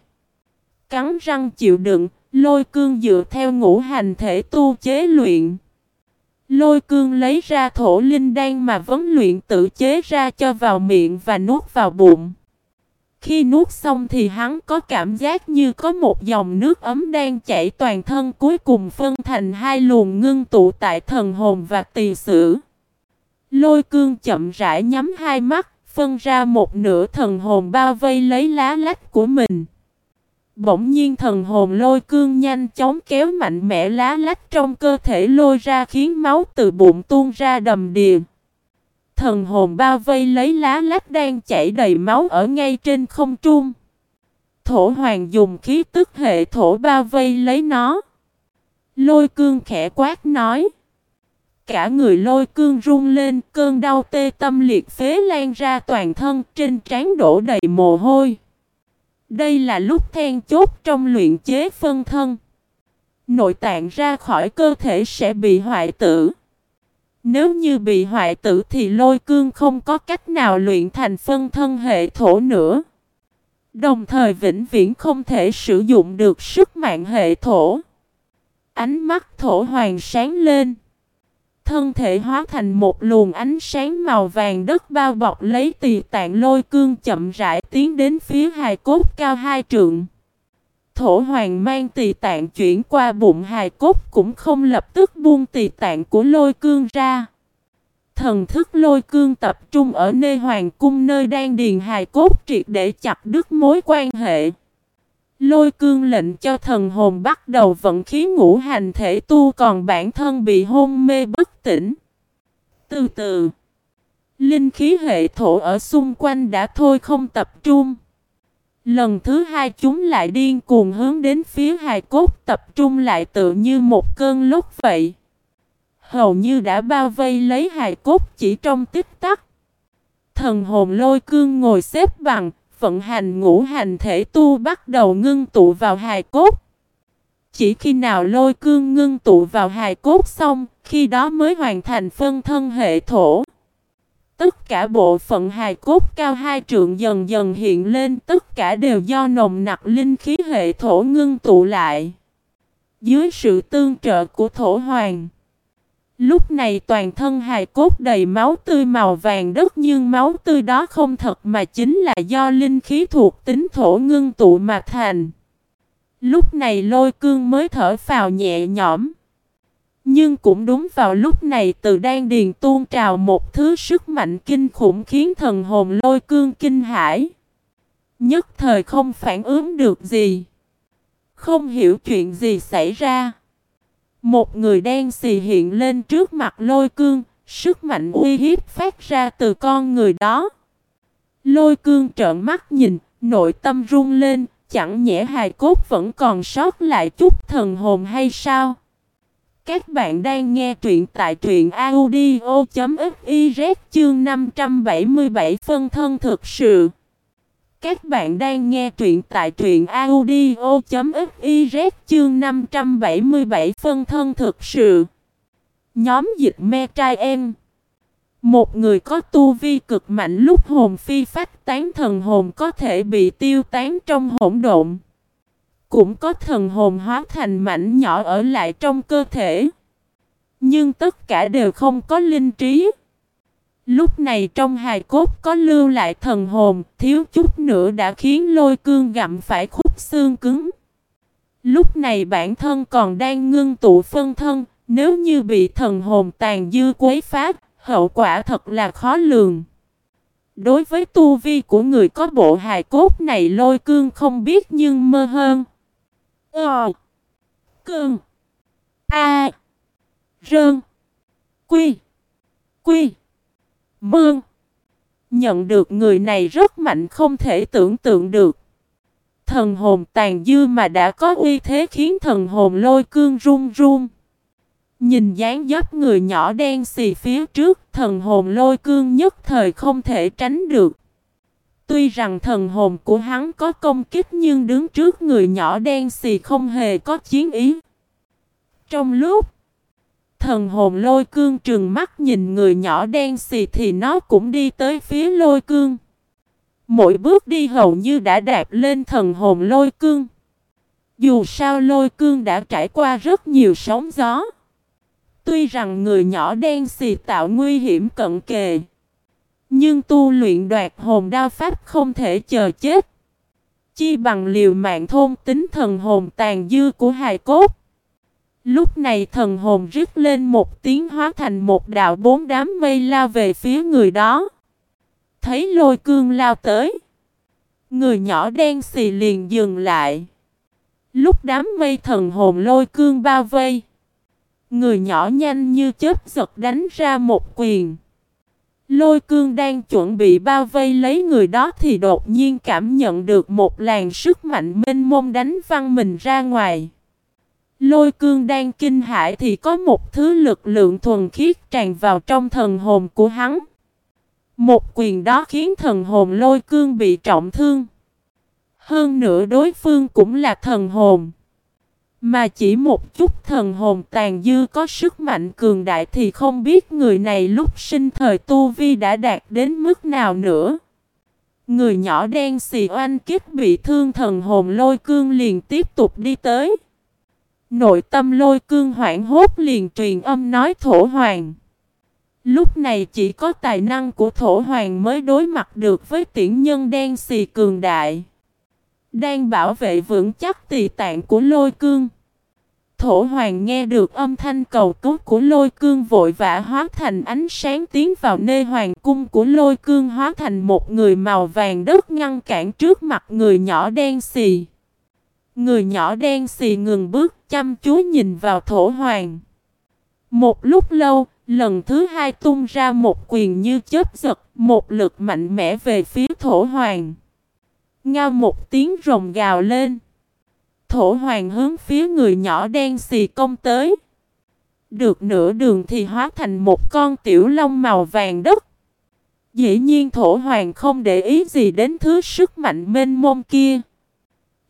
Speaker 1: Cắn răng chịu đựng, lôi cương dựa theo ngũ hành thể tu chế luyện. Lôi cương lấy ra thổ linh đan mà vấn luyện tự chế ra cho vào miệng và nuốt vào bụng. Khi nuốt xong thì hắn có cảm giác như có một dòng nước ấm đang chảy toàn thân cuối cùng phân thành hai luồng ngưng tụ tại thần hồn và tỳ sử. Lôi cương chậm rãi nhắm hai mắt, phân ra một nửa thần hồn bao vây lấy lá lách của mình. Bỗng nhiên thần hồn lôi cương nhanh chóng kéo mạnh mẽ lá lách trong cơ thể lôi ra khiến máu từ bụng tuôn ra đầm đìa. Thần hồn bao vây lấy lá lách đang chảy đầy máu ở ngay trên không trung. Thổ hoàng dùng khí tức hệ thổ bao vây lấy nó. Lôi cương khẽ quát nói. Cả người lôi cương run lên, cơn đau tê tâm liệt phế lan ra toàn thân trên trán đổ đầy mồ hôi. Đây là lúc then chốt trong luyện chế phân thân. Nội tạng ra khỏi cơ thể sẽ bị hoại tử. Nếu như bị hoại tử thì lôi cương không có cách nào luyện thành phân thân hệ thổ nữa. Đồng thời vĩnh viễn không thể sử dụng được sức mạnh hệ thổ. Ánh mắt thổ hoàng sáng lên. Thân thể hóa thành một luồng ánh sáng màu vàng đất bao bọc lấy tỳ tạng lôi cương chậm rãi tiến đến phía hài cốt cao hai trượng. Thổ hoàng mang tỳ tạng chuyển qua bụng hài cốt cũng không lập tức buông tỳ tạng của lôi cương ra. Thần thức lôi cương tập trung ở nơi hoàng cung nơi đang điền hài cốt triệt để chặt đứt mối quan hệ. Lôi cương lệnh cho thần hồn bắt đầu vận khí ngũ hành thể tu còn bản thân bị hôn mê bất tỉnh. Từ từ, linh khí hệ thổ ở xung quanh đã thôi không tập trung. Lần thứ hai chúng lại điên cuồng hướng đến phía hài cốt tập trung lại tự như một cơn lốc vậy. Hầu như đã bao vây lấy hài cốt chỉ trong tích tắc. Thần hồn lôi cương ngồi xếp bằng, vận hành ngũ hành thể tu bắt đầu ngưng tụ vào hài cốt. Chỉ khi nào lôi cương ngưng tụ vào hài cốt xong, khi đó mới hoàn thành phân thân hệ thổ. Tất cả bộ phận hài cốt cao hai trượng dần dần hiện lên, tất cả đều do nồng nặc linh khí hệ thổ ngưng tụ lại. Dưới sự tương trợ của thổ hoàng. Lúc này toàn thân hài cốt đầy máu tươi màu vàng đất nhưng máu tươi đó không thật mà chính là do linh khí thuộc tính thổ ngưng tụ mà thành. Lúc này lôi cương mới thở phào nhẹ nhõm. Nhưng cũng đúng vào lúc này từ đan điền tuôn trào một thứ sức mạnh kinh khủng khiến thần hồn lôi cương kinh hãi. Nhất thời không phản ứng được gì. Không hiểu chuyện gì xảy ra. Một người đen xì hiện lên trước mặt lôi cương, sức mạnh uy hiếp phát ra từ con người đó. Lôi cương trợn mắt nhìn, nội tâm run lên, chẳng nhẽ hài cốt vẫn còn sót lại chút thần hồn hay sao? Các bạn đang nghe truyện tại truyện audio.fiz chương 577 phân thân thực sự. Các bạn đang nghe truyện tại truyện audio.fiz chương 577 phân thân thực sự. Nhóm dịch me trai em. Một người có tu vi cực mạnh lúc hồn phi phách tán thần hồn có thể bị tiêu tán trong hỗn độn. Cũng có thần hồn hóa thành mảnh nhỏ ở lại trong cơ thể. Nhưng tất cả đều không có linh trí. Lúc này trong hài cốt có lưu lại thần hồn, thiếu chút nữa đã khiến lôi cương gặm phải khúc xương cứng. Lúc này bản thân còn đang ngưng tụ phân thân, nếu như bị thần hồn tàn dư quấy phá hậu quả thật là khó lường. Đối với tu vi của người có bộ hài cốt này lôi cương không biết nhưng mơ hơn. Ờ. Cương. A. Rơn. Quy. Quy. Mương. Nhận được người này rất mạnh không thể tưởng tượng được. Thần hồn tàn dư mà đã có uy thế khiến thần hồn lôi cương run run. Nhìn dáng dấp người nhỏ đen xì phía trước, thần hồn lôi cương nhất thời không thể tránh được. Tuy rằng thần hồn của hắn có công kích nhưng đứng trước người nhỏ đen xì không hề có chiến ý. Trong lúc thần hồn lôi cương trừng mắt nhìn người nhỏ đen xì thì nó cũng đi tới phía lôi cương. Mỗi bước đi hầu như đã đạp lên thần hồn lôi cương. Dù sao lôi cương đã trải qua rất nhiều sóng gió. Tuy rằng người nhỏ đen xì tạo nguy hiểm cận kề. Nhưng tu luyện đoạt hồn đao pháp không thể chờ chết. Chi bằng liều mạng thôn tính thần hồn tàn dư của hài cốt. Lúc này thần hồn rít lên một tiếng hóa thành một đạo bốn đám mây lao về phía người đó. Thấy lôi cương lao tới. Người nhỏ đen xì liền dừng lại. Lúc đám mây thần hồn lôi cương bao vây. Người nhỏ nhanh như chớp giật đánh ra một quyền. Lôi cương đang chuẩn bị bao vây lấy người đó thì đột nhiên cảm nhận được một làn sức mạnh mênh mông đánh văng mình ra ngoài. Lôi cương đang kinh hãi thì có một thứ lực lượng thuần khiết tràn vào trong thần hồn của hắn. Một quyền đó khiến thần hồn lôi cương bị trọng thương. Hơn nữa đối phương cũng là thần hồn. Mà chỉ một chút thần hồn tàn dư có sức mạnh cường đại thì không biết người này lúc sinh thời tu vi đã đạt đến mức nào nữa. Người nhỏ đen xì oanh kiếp bị thương thần hồn lôi cương liền tiếp tục đi tới. Nội tâm lôi cương hoảng hốt liền truyền âm nói thổ hoàng. Lúc này chỉ có tài năng của thổ hoàng mới đối mặt được với tiễn nhân đen xì cường đại. Đang bảo vệ vững chắc tỳ tạng của lôi cương. Thổ hoàng nghe được âm thanh cầu cứu của lôi cương vội vã hóa thành ánh sáng tiến vào nơi hoàng cung của lôi cương hóa thành một người màu vàng đất ngăn cản trước mặt người nhỏ đen xì. Người nhỏ đen xì ngừng bước chăm chú nhìn vào thổ hoàng. Một lúc lâu, lần thứ hai tung ra một quyền như chớp giật, một lực mạnh mẽ về phía thổ hoàng. Ngao một tiếng rồng gào lên. Thổ hoàng hướng phía người nhỏ đen xì công tới. Được nửa đường thì hóa thành một con tiểu long màu vàng đất. Dĩ nhiên thổ hoàng không để ý gì đến thứ sức mạnh mênh mông kia.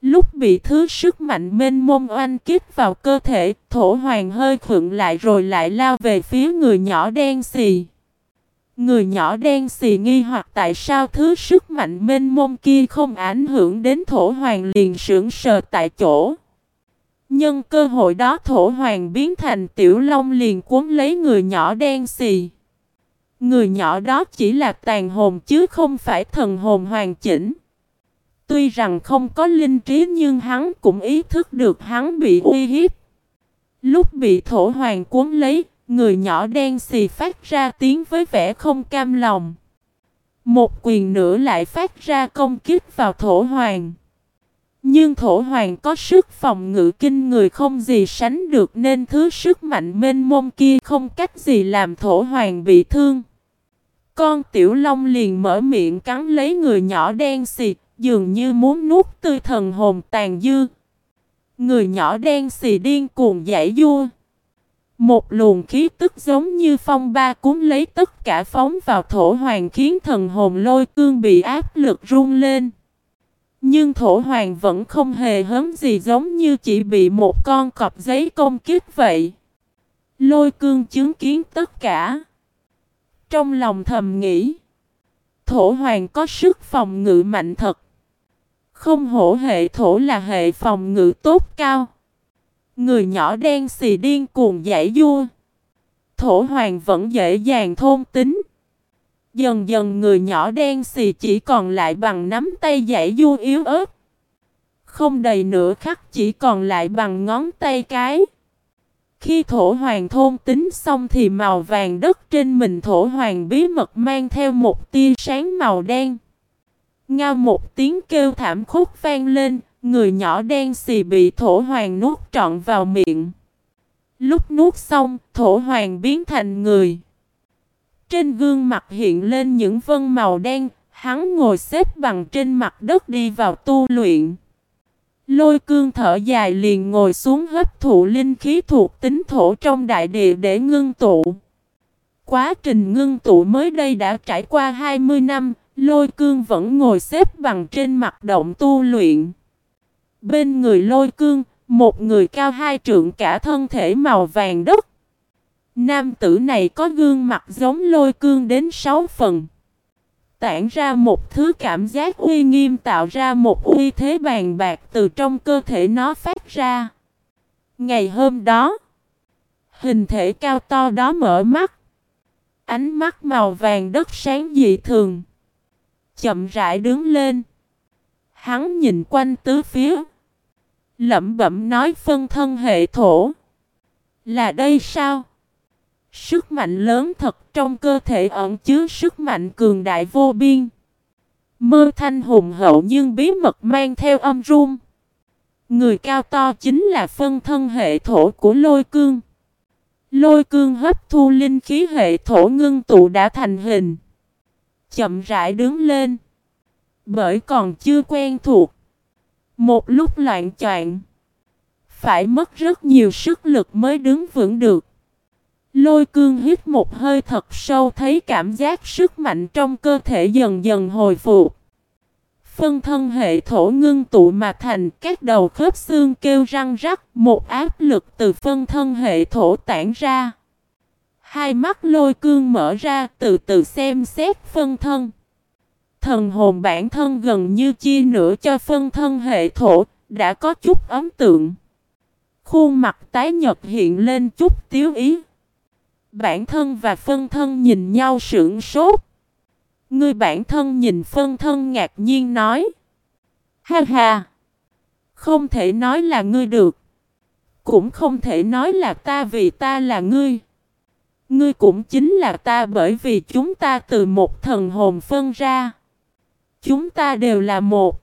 Speaker 1: Lúc bị thứ sức mạnh mênh mông oanh kích vào cơ thể, thổ hoàng hơi khựng lại rồi lại lao về phía người nhỏ đen xì. Người nhỏ đen xì nghi hoặc tại sao thứ sức mạnh mênh mông kia không ảnh hưởng đến thổ hoàng liền sững sờ tại chỗ. Nhân cơ hội đó thổ hoàng biến thành tiểu long liền cuốn lấy người nhỏ đen xì. Người nhỏ đó chỉ là tàn hồn chứ không phải thần hồn hoàn chỉnh. Tuy rằng không có linh trí nhưng hắn cũng ý thức được hắn bị uy hiếp. Lúc bị thổ hoàng cuốn lấy, người nhỏ đen xì phát ra tiếng với vẻ không cam lòng. Một quyền nữa lại phát ra công kích vào thổ hoàng. Nhưng thổ hoàng có sức phòng ngự kinh người không gì sánh được nên thứ sức mạnh mênh mông kia không cách gì làm thổ hoàng bị thương. Con tiểu long liền mở miệng cắn lấy người nhỏ đen xịt, dường như muốn nuốt tươi thần hồn tàn dư. Người nhỏ đen xì điên cuồng giải vua. Một luồng khí tức giống như phong ba cuốn lấy tất cả phóng vào thổ hoàng khiến thần hồn lôi cương bị áp lực run lên. Nhưng thổ hoàng vẫn không hề hớm gì giống như chỉ bị một con cọp giấy công kích vậy. Lôi cương chứng kiến tất cả. Trong lòng thầm nghĩ. Thổ hoàng có sức phòng ngự mạnh thật. Không hổ hệ thổ là hệ phòng ngự tốt cao. Người nhỏ đen xì điên cuồng giải vua. Thổ hoàng vẫn dễ dàng thôn tính. Dần dần người nhỏ đen xì chỉ còn lại bằng nắm tay giải vua yếu ớt. Không đầy nửa khắc chỉ còn lại bằng ngón tay cái. Khi thổ hoàng thôn tính xong thì màu vàng đất trên mình thổ hoàng bí mật mang theo một tia sáng màu đen. Ngao một tiếng kêu thảm khúc vang lên, người nhỏ đen xì bị thổ hoàng nuốt trọn vào miệng. Lúc nuốt xong, thổ hoàng biến thành người. Trên gương mặt hiện lên những vân màu đen, hắn ngồi xếp bằng trên mặt đất đi vào tu luyện. Lôi cương thở dài liền ngồi xuống hấp thụ linh khí thuộc tính thổ trong đại địa để ngưng tụ. Quá trình ngưng tụ mới đây đã trải qua 20 năm, lôi cương vẫn ngồi xếp bằng trên mặt động tu luyện. Bên người lôi cương, một người cao hai trượng cả thân thể màu vàng đất. Nam tử này có gương mặt giống lôi cương đến sáu phần. Tản ra một thứ cảm giác uy nghiêm tạo ra một uy thế bàn bạc từ trong cơ thể nó phát ra. Ngày hôm đó, hình thể cao to đó mở mắt. Ánh mắt màu vàng đất sáng dị thường. Chậm rãi đứng lên. Hắn nhìn quanh tứ phía. Lẩm bẩm nói phân thân hệ thổ. Là đây sao? Sức mạnh lớn thật trong cơ thể ẩn chứa sức mạnh cường đại vô biên. Mơ thanh hùng hậu nhưng bí mật mang theo âm rung. Người cao to chính là phân thân hệ thổ của lôi cương. Lôi cương hấp thu linh khí hệ thổ ngưng tụ đã thành hình. Chậm rãi đứng lên. Bởi còn chưa quen thuộc. Một lúc loạn choạng. Phải mất rất nhiều sức lực mới đứng vững được. Lôi cương hít một hơi thật sâu thấy cảm giác sức mạnh trong cơ thể dần dần hồi phục. Phân thân hệ thổ ngưng tụ mà thành các đầu khớp xương kêu răng rắc, một áp lực từ phân thân hệ thổ tản ra. Hai mắt lôi cương mở ra từ từ xem xét phân thân. Thần hồn bản thân gần như chia nửa cho phân thân hệ thổ, đã có chút ấn tượng. Khuôn mặt tái nhật hiện lên chút tiếu ý. Bản thân và phân thân nhìn nhau sững sốt. Người bản thân nhìn phân thân ngạc nhiên nói. Ha ha! Không thể nói là ngươi được. Cũng không thể nói là ta vì ta là ngươi. Ngươi cũng chính là ta bởi vì chúng ta từ một thần hồn phân ra. Chúng ta đều là một.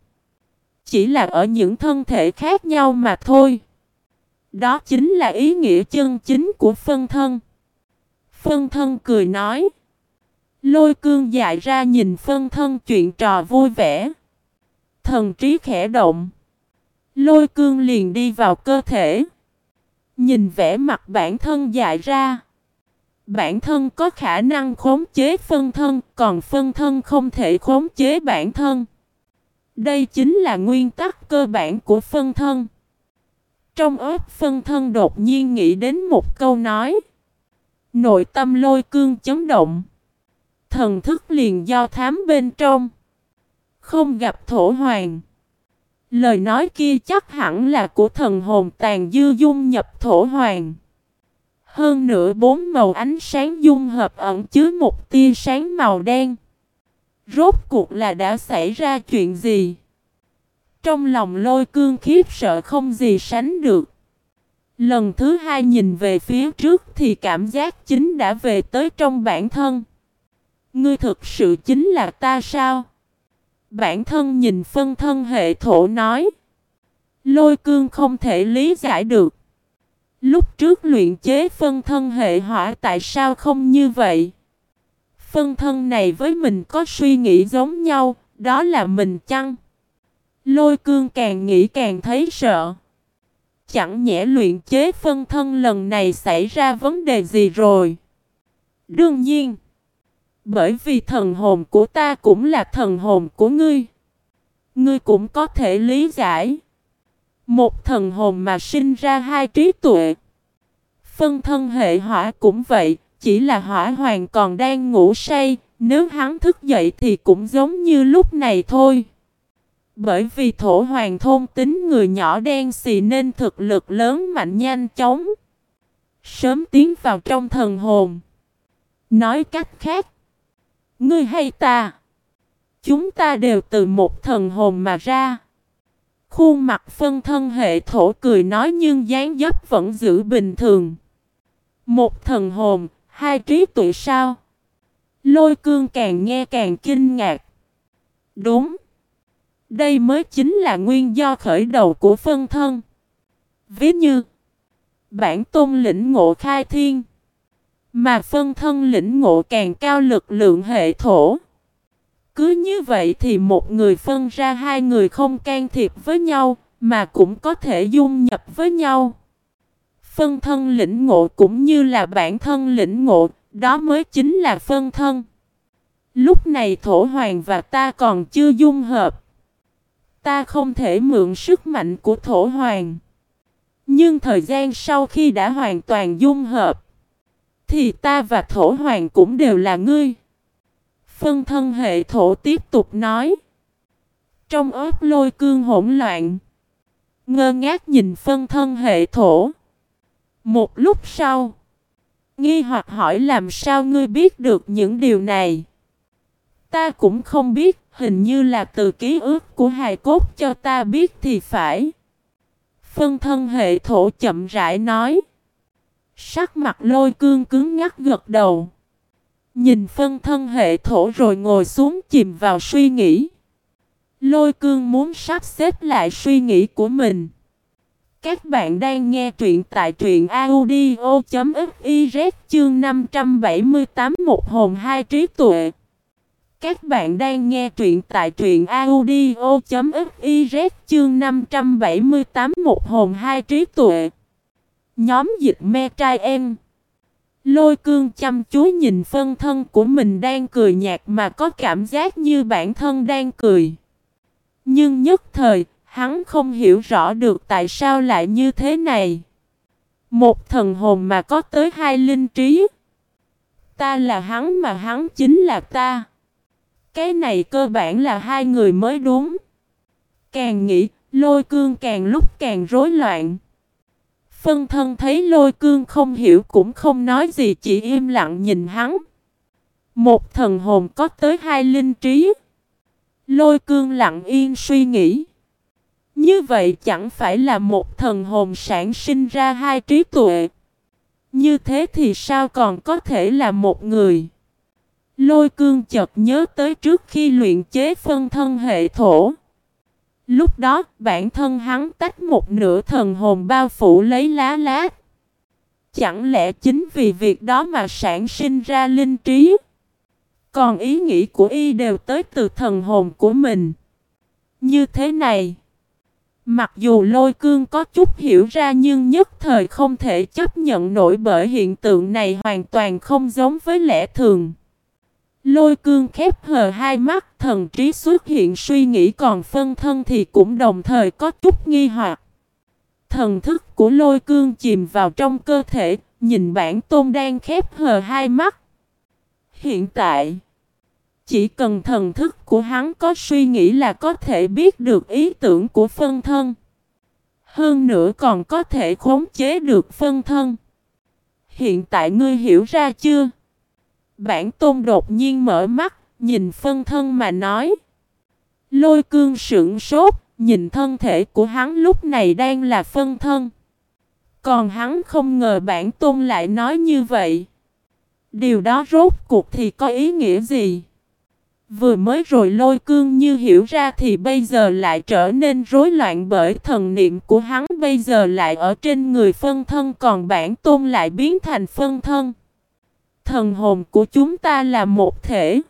Speaker 1: Chỉ là ở những thân thể khác nhau mà thôi. Đó chính là ý nghĩa chân chính của phân thân. Phân thân cười nói. Lôi cương dại ra nhìn phân thân chuyện trò vui vẻ. Thần trí khẽ động. Lôi cương liền đi vào cơ thể. Nhìn vẻ mặt bản thân dại ra. Bản thân có khả năng khống chế phân thân, còn phân thân không thể khống chế bản thân. Đây chính là nguyên tắc cơ bản của phân thân. Trong ớt phân thân đột nhiên nghĩ đến một câu nói. Nội tâm lôi cương chấn động. Thần thức liền do thám bên trong. Không gặp thổ hoàng. Lời nói kia chắc hẳn là của thần hồn tàn dư dung nhập thổ hoàng. Hơn nữa bốn màu ánh sáng dung hợp ẩn chứa một tia sáng màu đen. Rốt cuộc là đã xảy ra chuyện gì? Trong lòng lôi cương khiếp sợ không gì sánh được. Lần thứ hai nhìn về phía trước thì cảm giác chính đã về tới trong bản thân. Ngươi thực sự chính là ta sao? Bản thân nhìn phân thân hệ thổ nói. Lôi cương không thể lý giải được. Lúc trước luyện chế phân thân hệ hỏa tại sao không như vậy? Phân thân này với mình có suy nghĩ giống nhau, đó là mình chăng? Lôi cương càng nghĩ càng thấy sợ. Chẳng nhẽ luyện chế phân thân lần này xảy ra vấn đề gì rồi? Đương nhiên. Bởi vì thần hồn của ta cũng là thần hồn của ngươi. Ngươi cũng có thể lý giải. Một thần hồn mà sinh ra hai trí tuệ. Phân thân hệ hỏa cũng vậy, chỉ là hỏa hoàng còn đang ngủ say, nếu hắn thức dậy thì cũng giống như lúc này thôi. Bởi vì thổ hoàng thôn tính người nhỏ đen xì nên thực lực lớn mạnh nhanh chóng. Sớm tiến vào trong thần hồn. Nói cách khác. Ngươi hay ta. Chúng ta đều từ một thần hồn mà ra. Khuôn mặt phân thân hệ thổ cười nói nhưng dáng dấp vẫn giữ bình thường. Một thần hồn, hai trí tuệ sao? Lôi cương càng nghe càng kinh ngạc. Đúng. Đây mới chính là nguyên do khởi đầu của phân thân. Ví như, Bản tôn lĩnh ngộ khai thiên. Mà phân thân lĩnh ngộ càng cao lực lượng hệ thổ. Cứ như vậy thì một người phân ra hai người không can thiệp với nhau, mà cũng có thể dung nhập với nhau. Phân thân lĩnh ngộ cũng như là bản thân lĩnh ngộ, đó mới chính là phân thân. Lúc này thổ hoàng và ta còn chưa dung hợp. Ta không thể mượn sức mạnh của thổ hoàng. Nhưng thời gian sau khi đã hoàn toàn dung hợp, thì ta và thổ hoàng cũng đều là ngươi. Phân thân hệ thổ tiếp tục nói. Trong ớt lôi cương hỗn loạn. Ngơ ngác nhìn phân thân hệ thổ. Một lúc sau. Nghi hoặc hỏi làm sao ngươi biết được những điều này. Ta cũng không biết, hình như là từ ký ức của hài cốt cho ta biết thì phải. Phân thân hệ thổ chậm rãi nói. Sắc mặt lôi cương cứng ngắt gật đầu. Nhìn phân thân hệ thổ rồi ngồi xuống chìm vào suy nghĩ. Lôi cương muốn sắp xếp lại suy nghĩ của mình. Các bạn đang nghe truyện tại truyện audio.fiz chương 578 một hồn hai trí tuệ. Các bạn đang nghe truyện tại truyện audio.fiz chương 578 một hồn hai trí tuệ. Nhóm dịch me trai em. Lôi cương chăm chú nhìn phân thân của mình đang cười nhạt mà có cảm giác như bản thân đang cười. Nhưng nhất thời, hắn không hiểu rõ được tại sao lại như thế này. Một thần hồn mà có tới hai linh trí. Ta là hắn mà hắn chính là ta. Cái này cơ bản là hai người mới đúng. Càng nghĩ, lôi cương càng lúc càng rối loạn. Phân thân thấy lôi cương không hiểu cũng không nói gì, chỉ im lặng nhìn hắn. Một thần hồn có tới hai linh trí. Lôi cương lặng yên suy nghĩ. Như vậy chẳng phải là một thần hồn sản sinh ra hai trí tuệ. Như thế thì sao còn có thể là một người? Lôi cương chợt nhớ tới trước khi luyện chế phân thân hệ thổ. Lúc đó, bản thân hắn tách một nửa thần hồn bao phủ lấy lá lá. Chẳng lẽ chính vì việc đó mà sản sinh ra linh trí? Còn ý nghĩ của y đều tới từ thần hồn của mình. Như thế này, mặc dù lôi cương có chút hiểu ra nhưng nhất thời không thể chấp nhận nổi bởi hiện tượng này hoàn toàn không giống với lẽ thường. Lôi cương khép hờ hai mắt thần trí xuất hiện suy nghĩ còn phân thân thì cũng đồng thời có chút nghi hoặc. Thần thức của lôi cương chìm vào trong cơ thể, nhìn bản tôn đang khép hờ hai mắt. Hiện tại, chỉ cần thần thức của hắn có suy nghĩ là có thể biết được ý tưởng của phân thân. Hơn nữa còn có thể khống chế được phân thân. Hiện tại ngươi hiểu ra chưa? Bản tôn đột nhiên mở mắt, nhìn phân thân mà nói. Lôi cương sững sốt, nhìn thân thể của hắn lúc này đang là phân thân. Còn hắn không ngờ bản tôn lại nói như vậy. Điều đó rốt cuộc thì có ý nghĩa gì? Vừa mới rồi lôi cương như hiểu ra thì bây giờ lại trở nên rối loạn bởi thần niệm của hắn bây giờ lại ở trên người phân thân còn bản tôn lại biến thành phân thân thần hồn của chúng ta là một thể.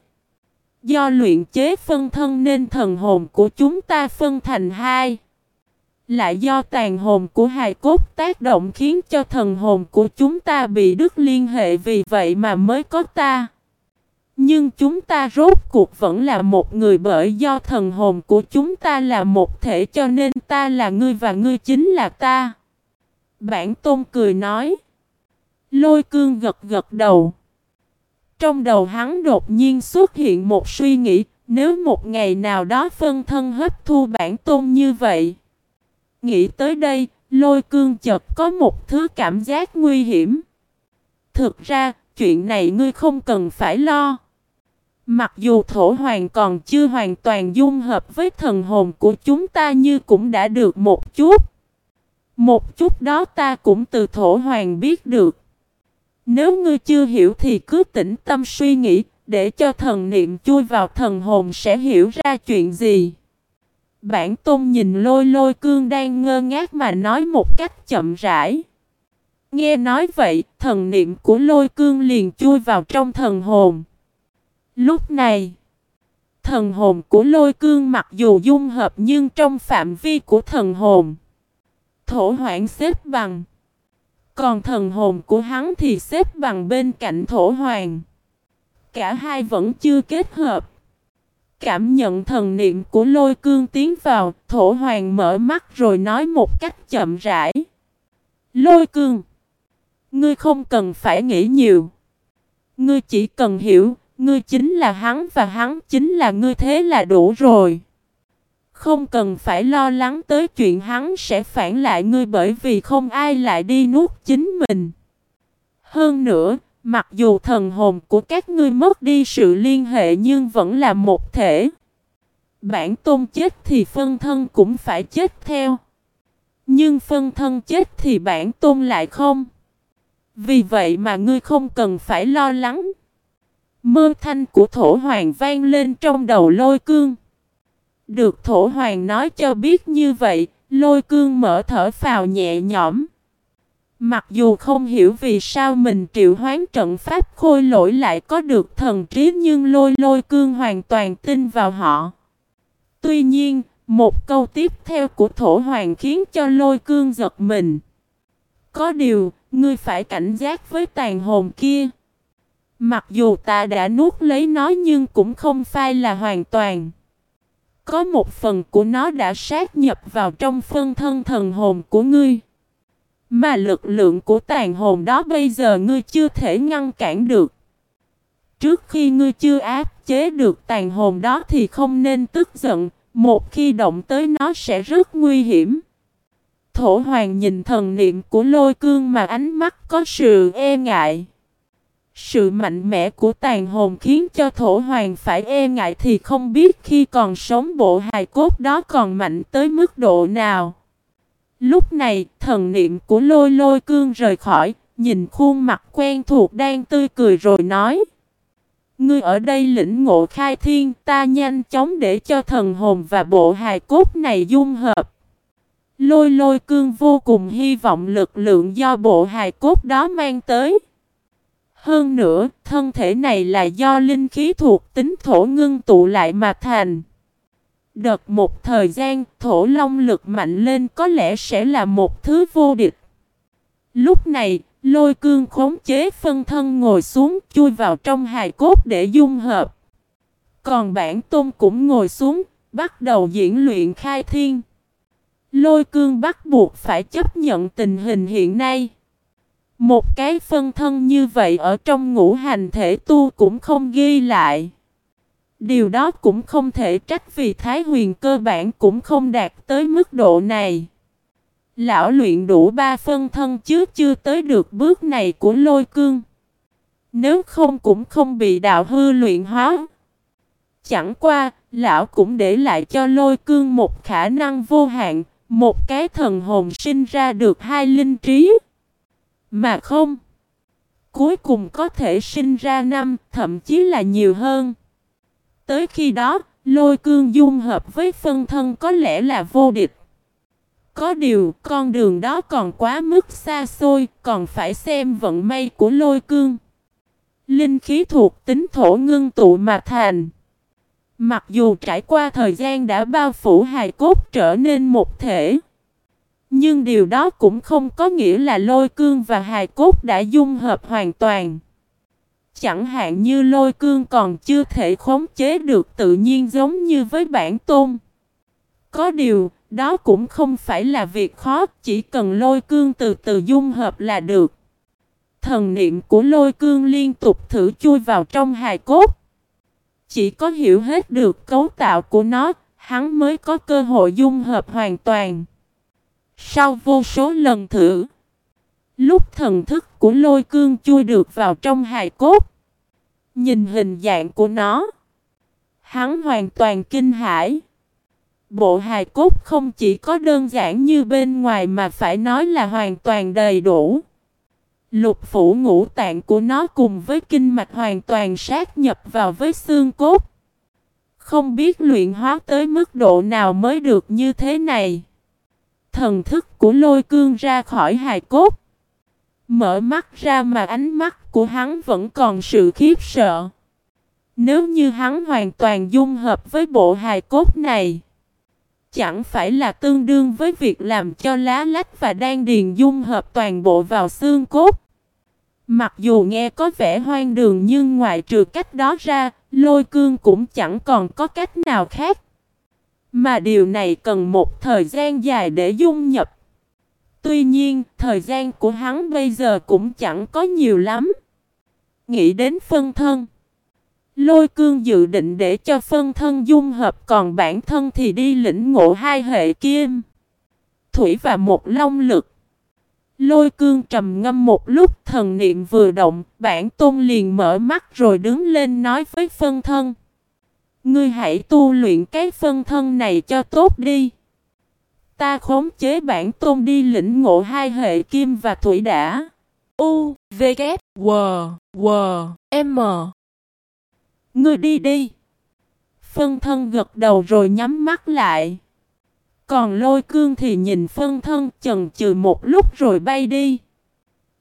Speaker 1: Do luyện chế phân thân nên thần hồn của chúng ta phân thành hai. Lại do tàn hồn của hài cốt tác động khiến cho thần hồn của chúng ta bị đứt liên hệ, vì vậy mà mới có ta. Nhưng chúng ta rốt cuộc vẫn là một người bởi do thần hồn của chúng ta là một thể cho nên ta là ngươi và ngươi chính là ta. Bản tôn cười nói. Lôi cương gật gật đầu. Trong đầu hắn đột nhiên xuất hiện một suy nghĩ, nếu một ngày nào đó phân thân hấp thu bản tôn như vậy. Nghĩ tới đây, lôi cương chợt có một thứ cảm giác nguy hiểm. Thực ra, chuyện này ngươi không cần phải lo. Mặc dù thổ hoàng còn chưa hoàn toàn dung hợp với thần hồn của chúng ta như cũng đã được một chút. Một chút đó ta cũng từ thổ hoàng biết được. Nếu ngươi chưa hiểu thì cứ tĩnh tâm suy nghĩ, để cho thần niệm chui vào thần hồn sẽ hiểu ra chuyện gì. Bản tôn nhìn lôi lôi cương đang ngơ ngác mà nói một cách chậm rãi. Nghe nói vậy, thần niệm của lôi cương liền chui vào trong thần hồn. Lúc này, thần hồn của lôi cương mặc dù dung hợp nhưng trong phạm vi của thần hồn, thổ hoảng xếp bằng. Còn thần hồn của hắn thì xếp bằng bên cạnh thổ hoàng. Cả hai vẫn chưa kết hợp. Cảm nhận thần niệm của lôi cương tiến vào, thổ hoàng mở mắt rồi nói một cách chậm rãi. Lôi cương, ngươi không cần phải nghĩ nhiều. Ngươi chỉ cần hiểu, ngươi chính là hắn và hắn chính là ngươi thế là đủ rồi. Không cần phải lo lắng tới chuyện hắn sẽ phản lại ngươi bởi vì không ai lại đi nuốt chính mình. Hơn nữa, mặc dù thần hồn của các ngươi mất đi sự liên hệ nhưng vẫn là một thể. Bản tôn chết thì phân thân cũng phải chết theo. Nhưng phân thân chết thì bản tôn lại không. Vì vậy mà ngươi không cần phải lo lắng. Mơ thanh của thổ hoàng vang lên trong đầu lôi cương. Được thổ hoàng nói cho biết như vậy, lôi cương mở thở phào nhẹ nhõm. Mặc dù không hiểu vì sao mình triệu hoán trận pháp khôi lỗi lại có được thần trí nhưng lôi lôi cương hoàn toàn tin vào họ. Tuy nhiên, một câu tiếp theo của thổ hoàng khiến cho lôi cương giật mình. Có điều, ngươi phải cảnh giác với tàn hồn kia. Mặc dù ta đã nuốt lấy nó nhưng cũng không phải là hoàn toàn. Có một phần của nó đã sát nhập vào trong phân thân thần hồn của ngươi. Mà lực lượng của tàn hồn đó bây giờ ngươi chưa thể ngăn cản được. Trước khi ngươi chưa áp chế được tàn hồn đó thì không nên tức giận, một khi động tới nó sẽ rất nguy hiểm. Thổ hoàng nhìn thần niệm của lôi cương mà ánh mắt có sự e ngại. Sự mạnh mẽ của tàn hồn khiến cho thổ hoàng phải e ngại thì không biết khi còn sống bộ hài cốt đó còn mạnh tới mức độ nào. Lúc này, thần niệm của lôi lôi cương rời khỏi, nhìn khuôn mặt quen thuộc đang tươi cười rồi nói. Ngươi ở đây lĩnh ngộ khai thiên, ta nhanh chóng để cho thần hồn và bộ hài cốt này dung hợp. Lôi lôi cương vô cùng hy vọng lực lượng do bộ hài cốt đó mang tới. Hơn nữa, thân thể này là do linh khí thuộc tính thổ ngưng tụ lại mà thành. Đợt một thời gian, thổ long lực mạnh lên có lẽ sẽ là một thứ vô địch. Lúc này, lôi cương khống chế phân thân ngồi xuống chui vào trong hài cốt để dung hợp. Còn bản tôn cũng ngồi xuống, bắt đầu diễn luyện khai thiên. Lôi cương bắt buộc phải chấp nhận tình hình hiện nay. Một cái phân thân như vậy ở trong ngũ hành thể tu cũng không ghi lại. Điều đó cũng không thể trách vì Thái Huyền cơ bản cũng không đạt tới mức độ này. Lão luyện đủ ba phân thân chứ chưa tới được bước này của lôi cương. Nếu không cũng không bị đạo hư luyện hóa. Chẳng qua, lão cũng để lại cho lôi cương một khả năng vô hạn, một cái thần hồn sinh ra được hai linh trí. Mà không, cuối cùng có thể sinh ra năm, thậm chí là nhiều hơn. Tới khi đó, lôi cương dung hợp với phân thân có lẽ là vô địch. Có điều, con đường đó còn quá mức xa xôi, còn phải xem vận may của lôi cương. Linh khí thuộc tính thổ ngưng tụ mà thành. Mặc dù trải qua thời gian đã bao phủ hài cốt trở nên một thể. Nhưng điều đó cũng không có nghĩa là lôi cương và hài cốt đã dung hợp hoàn toàn. Chẳng hạn như lôi cương còn chưa thể khống chế được tự nhiên giống như với bản tôn. Có điều, đó cũng không phải là việc khó, chỉ cần lôi cương từ từ dung hợp là được. Thần niệm của lôi cương liên tục thử chui vào trong hài cốt. Chỉ có hiểu hết được cấu tạo của nó, hắn mới có cơ hội dung hợp hoàn toàn. Sau vô số lần thử, lúc thần thức của lôi cương chui được vào trong hài cốt, nhìn hình dạng của nó, hắn hoàn toàn kinh hãi. Bộ hài cốt không chỉ có đơn giản như bên ngoài mà phải nói là hoàn toàn đầy đủ. Lục phủ ngũ tạng của nó cùng với kinh mạch hoàn toàn sát nhập vào với xương cốt. Không biết luyện hóa tới mức độ nào mới được như thế này. Thần thức của lôi cương ra khỏi hài cốt. Mở mắt ra mà ánh mắt của hắn vẫn còn sự khiếp sợ. Nếu như hắn hoàn toàn dung hợp với bộ hài cốt này, chẳng phải là tương đương với việc làm cho lá lách và đan điền dung hợp toàn bộ vào xương cốt. Mặc dù nghe có vẻ hoang đường nhưng ngoại trừ cách đó ra, lôi cương cũng chẳng còn có cách nào khác. Mà điều này cần một thời gian dài để dung nhập. Tuy nhiên, thời gian của hắn bây giờ cũng chẳng có nhiều lắm. Nghĩ đến phân thân. Lôi cương dự định để cho phân thân dung hợp còn bản thân thì đi lĩnh ngộ hai hệ kim. Thủy và một long lực. Lôi cương trầm ngâm một lúc thần niệm vừa động, bản tôn liền mở mắt rồi đứng lên nói với phân thân. Ngươi hãy tu luyện cái phân thân này cho tốt đi. Ta khống chế bản tôn đi lĩnh ngộ hai hệ kim và thủy đã. U, V, K, W, W, M. Ngươi đi đi. Phân thân gật đầu rồi nhắm mắt lại. Còn lôi cương thì nhìn phân thân chần chừ một lúc rồi bay đi.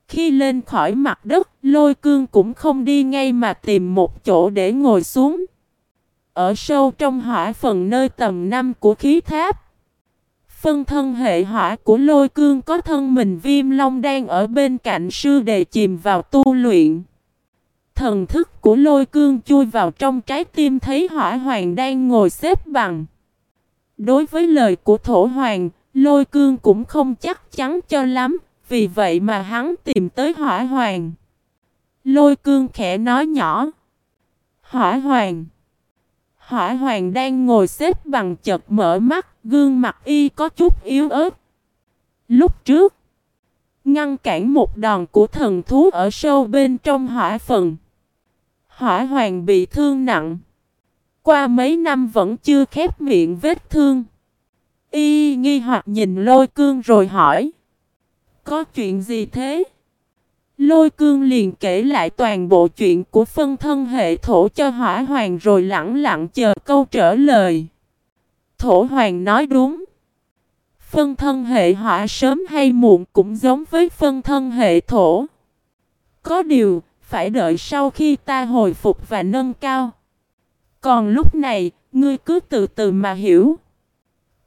Speaker 1: Khi lên khỏi mặt đất, lôi cương cũng không đi ngay mà tìm một chỗ để ngồi xuống. Ở sâu trong hỏa phần nơi tầm năm của khí tháp. Phân thân hệ hỏa của lôi cương có thân mình viêm long đang ở bên cạnh sư đề chìm vào tu luyện. Thần thức của lôi cương chui vào trong trái tim thấy hỏa hoàng đang ngồi xếp bằng. Đối với lời của thổ hoàng, lôi cương cũng không chắc chắn cho lắm, vì vậy mà hắn tìm tới hỏa hoàng. Lôi cương khẽ nói nhỏ. Hỏa hoàng. Hỏa hoàng đang ngồi xếp bằng chật mở mắt, gương mặt y có chút yếu ớt. Lúc trước, ngăn cản một đòn của thần thú ở sâu bên trong hỏa phần. Hỏa hoàng bị thương nặng. Qua mấy năm vẫn chưa khép miệng vết thương. Y nghi hoặc nhìn lôi cương rồi hỏi. Có chuyện gì thế? Lôi cương liền kể lại toàn bộ chuyện của phân thân hệ thổ cho hỏa hoàng rồi lặng lặng chờ câu trả lời. Thổ hoàng nói đúng. Phân thân hệ hỏa sớm hay muộn cũng giống với phân thân hệ thổ. Có điều, phải đợi sau khi ta hồi phục và nâng cao. Còn lúc này, ngươi cứ từ từ mà hiểu.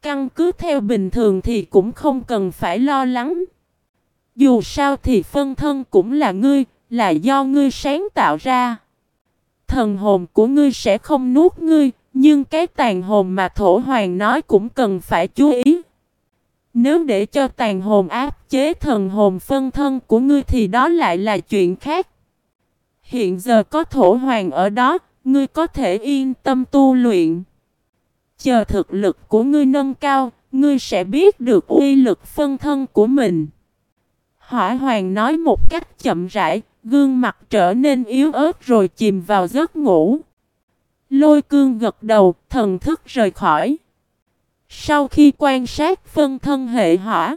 Speaker 1: Căn cứ theo bình thường thì cũng không cần phải lo lắng. Dù sao thì phân thân cũng là ngươi, là do ngươi sáng tạo ra. Thần hồn của ngươi sẽ không nuốt ngươi, nhưng cái tàn hồn mà thổ hoàng nói cũng cần phải chú ý. Nếu để cho tàn hồn áp chế thần hồn phân thân của ngươi thì đó lại là chuyện khác. Hiện giờ có thổ hoàng ở đó, ngươi có thể yên tâm tu luyện. Chờ thực lực của ngươi nâng cao, ngươi sẽ biết được uy lực phân thân của mình. Hỏa hoàng nói một cách chậm rãi, gương mặt trở nên yếu ớt rồi chìm vào giấc ngủ. Lôi cương gật đầu, thần thức rời khỏi. Sau khi quan sát phân thân hệ hỏa,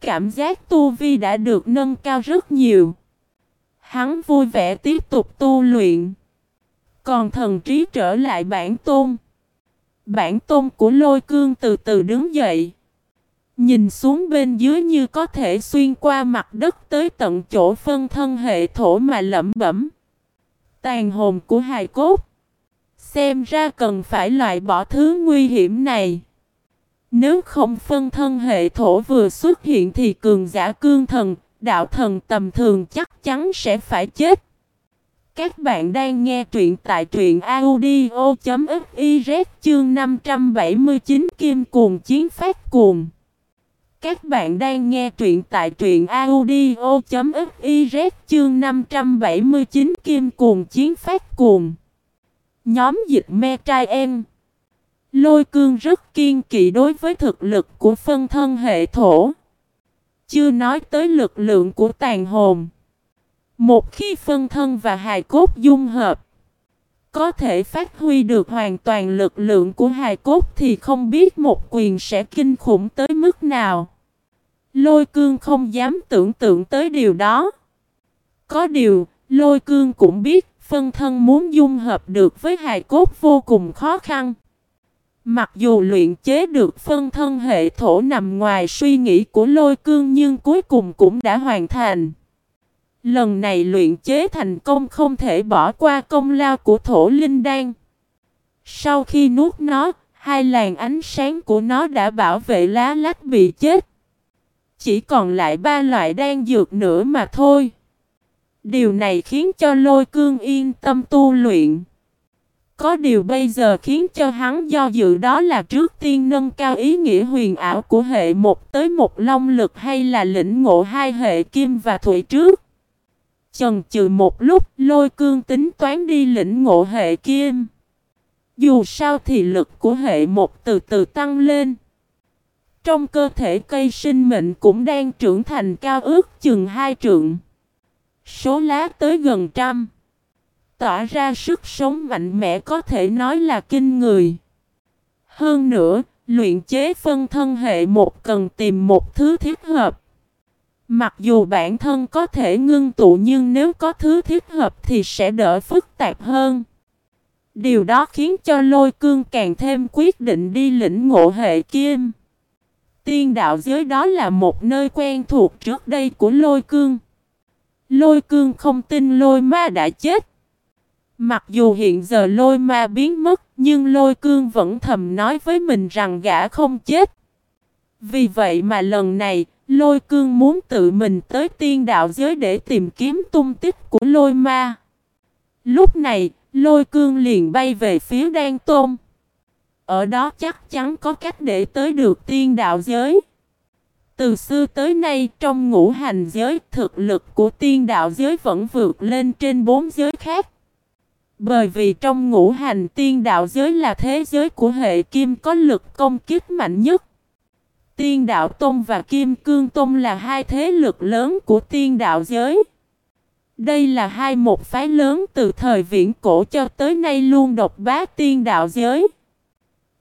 Speaker 1: cảm giác tu vi đã được nâng cao rất nhiều. Hắn vui vẻ tiếp tục tu luyện. Còn thần trí trở lại bản tôn. Bản tôn của lôi cương từ từ đứng dậy. Nhìn xuống bên dưới như có thể xuyên qua mặt đất tới tận chỗ phân thân hệ thổ mà lẩm bẩm. Tàn hồn của hài cốt. Xem ra cần phải loại bỏ thứ nguy hiểm này. Nếu không phân thân hệ thổ vừa xuất hiện thì cường giả cương thần, đạo thần tầm thường chắc chắn sẽ phải chết. Các bạn đang nghe truyện tại truyện audio.fiz chương 579 Kim Cuồng Chiến Phát Cuồng. Các bạn đang nghe truyện tại truyện audio.fiz chương 579 Kim Cuồng Chiến Phát Cuồng. Nhóm dịch me trai em. Lôi cương rất kiên kỵ đối với thực lực của phân thân hệ thổ. Chưa nói tới lực lượng của tàn hồn. Một khi phân thân và hài cốt dung hợp, có thể phát huy được hoàn toàn lực lượng của hài cốt thì không biết một quyền sẽ kinh khủng tới mức nào. Lôi cương không dám tưởng tượng tới điều đó. Có điều, lôi cương cũng biết phân thân muốn dung hợp được với hài cốt vô cùng khó khăn. Mặc dù luyện chế được phân thân hệ thổ nằm ngoài suy nghĩ của lôi cương nhưng cuối cùng cũng đã hoàn thành. Lần này luyện chế thành công không thể bỏ qua công lao của thổ linh đan. Sau khi nuốt nó, hai làn ánh sáng của nó đã bảo vệ lá lách bị chết. Chỉ còn lại ba loại đan dược nữa mà thôi. Điều này khiến cho lôi cương yên tâm tu luyện. Có điều bây giờ khiến cho hắn do dự đó là trước tiên nâng cao ý nghĩa huyền ảo của hệ một tới một long lực hay là lĩnh ngộ hai hệ kim và thủy trước. Chần chừ một lúc lôi cương tính toán đi lĩnh ngộ hệ kim. Dù sao thì lực của hệ một từ từ tăng lên. Trong cơ thể cây sinh mệnh cũng đang trưởng thành cao ước chừng hai trượng. Số lá tới gần trăm. Tỏa ra sức sống mạnh mẽ có thể nói là kinh người. Hơn nữa, luyện chế phân thân hệ một cần tìm một thứ thích hợp. Mặc dù bản thân có thể ngưng tụ nhưng nếu có thứ thích hợp thì sẽ đỡ phức tạp hơn. Điều đó khiến cho lôi cương càng thêm quyết định đi lĩnh ngộ hệ kim. Tiên đạo giới đó là một nơi quen thuộc trước đây của lôi cương. Lôi cương không tin lôi ma đã chết. Mặc dù hiện giờ lôi ma biến mất, nhưng lôi cương vẫn thầm nói với mình rằng gã không chết. Vì vậy mà lần này, lôi cương muốn tự mình tới tiên đạo giới để tìm kiếm tung tích của lôi ma. Lúc này, lôi cương liền bay về phía đan tôn. Ở đó chắc chắn có cách để tới được tiên đạo giới. Từ xưa tới nay trong ngũ hành giới thực lực của tiên đạo giới vẫn vượt lên trên bốn giới khác. Bởi vì trong ngũ hành tiên đạo giới là thế giới của hệ kim có lực công kích mạnh nhất. Tiên đạo Tông và Kim Cương Tông là hai thế lực lớn của tiên đạo giới. Đây là hai một phái lớn từ thời viễn cổ cho tới nay luôn độc bá tiên đạo giới.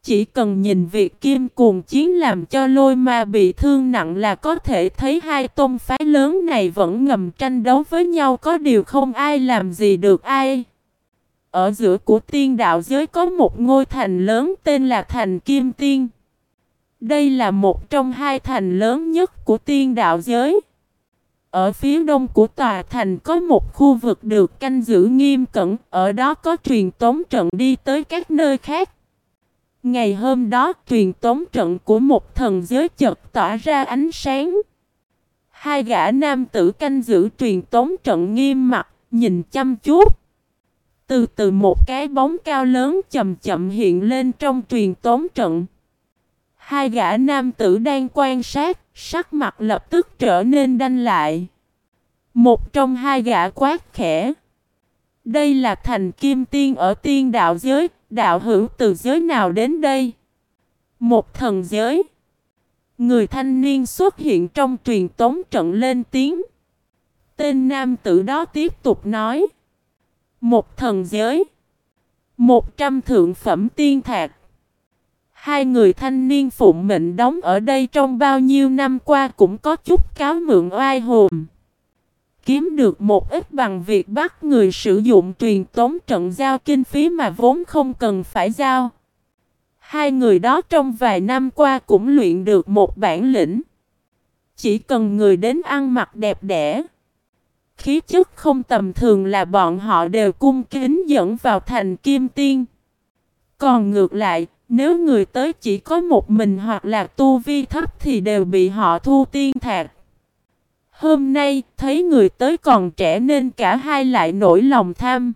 Speaker 1: Chỉ cần nhìn việc kim cuồng chiến làm cho lôi ma bị thương nặng là có thể thấy hai tôn phái lớn này vẫn ngầm tranh đấu với nhau, có điều không ai làm gì được ai. Ở giữa của tiên đạo giới có một ngôi thành lớn tên là Thành Kim Tiên. Đây là một trong hai thành lớn nhất của tiên đạo giới. Ở phía đông của tòa thành có một khu vực được canh giữ nghiêm cẩn, ở đó có truyền tống trận đi tới các nơi khác. Ngày hôm đó truyền tống trận của một thần giới chợt tỏa ra ánh sáng. Hai gã nam tử canh giữ truyền tống trận nghiêm mặt, nhìn chăm chút. Từ từ một cái bóng cao lớn chậm chậm hiện lên trong truyền tống trận. Hai gã nam tử đang quan sát, sắc mặt lập tức trở nên đanh lại. Một trong hai gã quát khẽ. Đây là thành kim tiên ở tiên đạo giới, đạo hữu từ giới nào đến đây? Một thần giới. Người thanh niên xuất hiện trong truyền tống trận lên tiếng. Tên nam tử đó tiếp tục nói. Một thần giới. Một trăm thượng phẩm tiên thạc. Hai người thanh niên phụng mệnh đóng ở đây trong bao nhiêu năm qua cũng có chút cáo mượn oai hồn. Kiếm được một ít bằng việc bắt người sử dụng truyền tống trận giao kinh phí mà vốn không cần phải giao. Hai người đó trong vài năm qua cũng luyện được một bản lĩnh. Chỉ cần người đến ăn mặc đẹp đẽ. Khí chất không tầm thường là bọn họ đều cung kính dẫn vào thành kim tiên. Còn ngược lại, nếu người tới chỉ có một mình hoặc là tu vi thấp thì đều bị họ thu tiên thạc. Hôm nay thấy người tới còn trẻ nên cả hai lại nổi lòng tham.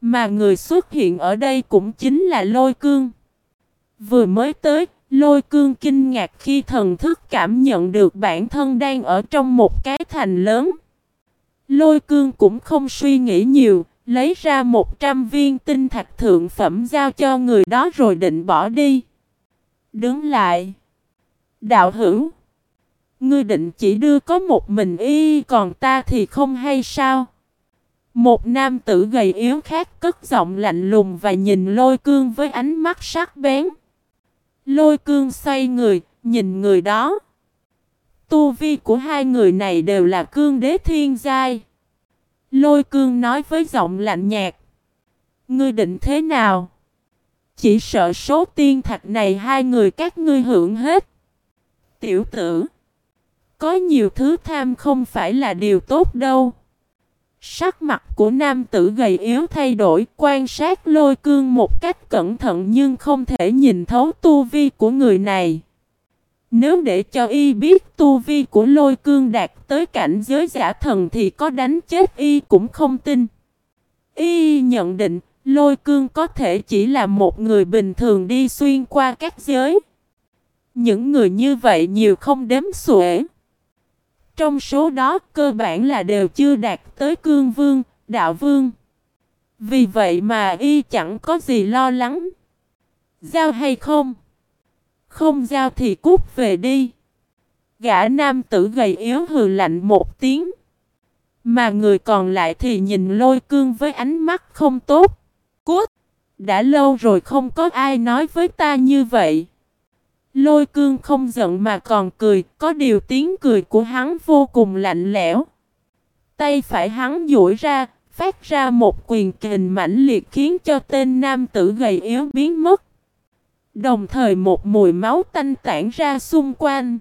Speaker 1: Mà người xuất hiện ở đây cũng chính là lôi cương. Vừa mới tới, lôi cương kinh ngạc khi thần thức cảm nhận được bản thân đang ở trong một cái thành lớn. Lôi cương cũng không suy nghĩ nhiều, lấy ra 100 viên tinh thạch thượng phẩm giao cho người đó rồi định bỏ đi. Đứng lại. Đạo hữu. Ngươi định chỉ đưa có một mình y còn ta thì không hay sao? Một nam tử gầy yếu khác cất giọng lạnh lùng và nhìn lôi cương với ánh mắt sắc bén. Lôi cương xoay người, nhìn người đó. Tu vi của hai người này đều là cương đế thiên giai. Lôi cương nói với giọng lạnh nhạt. Ngươi định thế nào? Chỉ sợ số tiên thạch này hai người các ngươi hưởng hết. Tiểu tử. Có nhiều thứ tham không phải là điều tốt đâu. Sắc mặt của nam tử gầy yếu thay đổi, quan sát lôi cương một cách cẩn thận nhưng không thể nhìn thấu tu vi của người này. Nếu để cho y biết tu vi của lôi cương đạt tới cảnh giới giả thần thì có đánh chết y cũng không tin. Y nhận định lôi cương có thể chỉ là một người bình thường đi xuyên qua các giới. Những người như vậy nhiều không đếm xuể. Trong số đó cơ bản là đều chưa đạt tới cương vương, đạo vương. Vì vậy mà y chẳng có gì lo lắng. Giao hay không? Không giao thì cút về đi. Gã nam tử gầy yếu hừ lạnh một tiếng. Mà người còn lại thì nhìn lôi cương với ánh mắt không tốt. Cút! Đã lâu rồi không có ai nói với ta như vậy. Lôi cương không giận mà còn cười, có điều tiếng cười của hắn vô cùng lạnh lẽo. Tay phải hắn duỗi ra, phát ra một quyền kình mãnh liệt khiến cho tên nam tử gầy yếu biến mất. Đồng thời một mùi máu tanh tản ra xung quanh.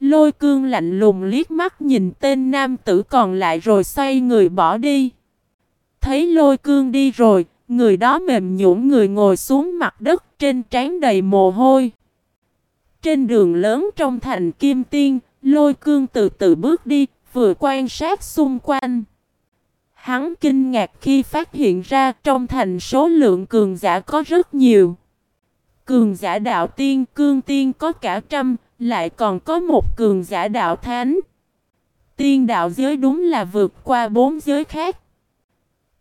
Speaker 1: Lôi cương lạnh lùng liếc mắt nhìn tên nam tử còn lại rồi xoay người bỏ đi. Thấy lôi cương đi rồi, người đó mềm nhũn người ngồi xuống mặt đất trên trán đầy mồ hôi. Trên đường lớn trong thành Kim Tiên, lôi cương từ từ bước đi, vừa quan sát xung quanh. Hắn kinh ngạc khi phát hiện ra trong thành số lượng cường giả có rất nhiều. Cường giả đạo tiên, cương tiên có cả trăm, lại còn có một cường giả đạo thánh. Tiên đạo giới đúng là vượt qua bốn giới khác.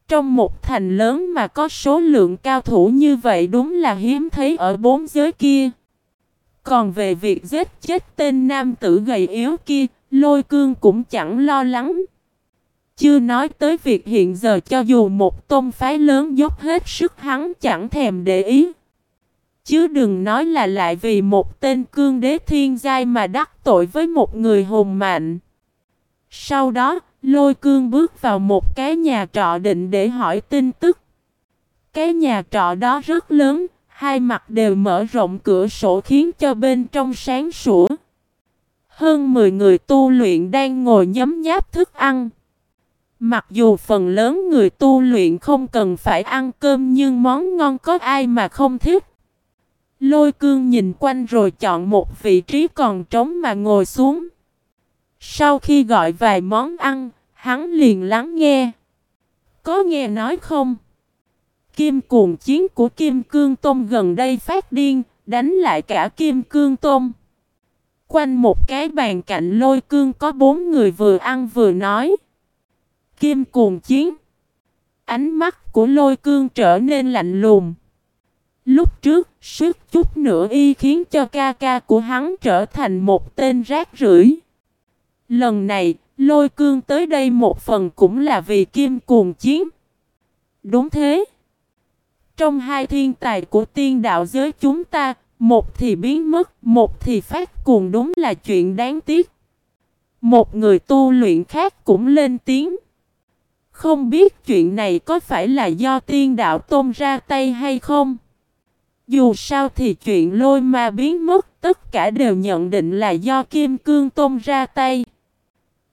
Speaker 1: Trong một thành lớn mà có số lượng cao thủ như vậy đúng là hiếm thấy ở bốn giới kia. Còn về việc giết chết tên nam tử gầy yếu kia, lôi cương cũng chẳng lo lắng. Chưa nói tới việc hiện giờ cho dù một tôn phái lớn dốc hết sức hắn chẳng thèm để ý. Chứ đừng nói là lại vì một tên cương đế thiên giai mà đắc tội với một người hùng mạnh. Sau đó, lôi cương bước vào một cái nhà trọ định để hỏi tin tức. Cái nhà trọ đó rất lớn, hai mặt đều mở rộng cửa sổ khiến cho bên trong sáng sủa. Hơn 10 người tu luyện đang ngồi nhấm nháp thức ăn. Mặc dù phần lớn người tu luyện không cần phải ăn cơm nhưng món ngon có ai mà không thích. Lôi cương nhìn quanh rồi chọn một vị trí còn trống mà ngồi xuống. Sau khi gọi vài món ăn, hắn liền lắng nghe. Có nghe nói không? Kim cuồng chiến của Kim Cương Tôn gần đây phát điên, đánh lại cả Kim Cương Tôn. Quanh một cái bàn cạnh lôi cương có bốn người vừa ăn vừa nói. Kim cuồng chiến. Ánh mắt của lôi cương trở nên lạnh lùng. Lúc trước, suốt chút nữa y khiến cho ca ca của hắn trở thành một tên rác rưởi. Lần này, lôi cương tới đây một phần cũng là vì kim cuồng chiến. Đúng thế. Trong hai thiên tài của tiên đạo giới chúng ta, một thì biến mất, một thì phát cuồng đúng là chuyện đáng tiếc. Một người tu luyện khác cũng lên tiếng. Không biết chuyện này có phải là do tiên đạo tôn ra tay hay không? Dù sao thì chuyện lôi ma biến mất, tất cả đều nhận định là do Kim Cương Tôn ra tay.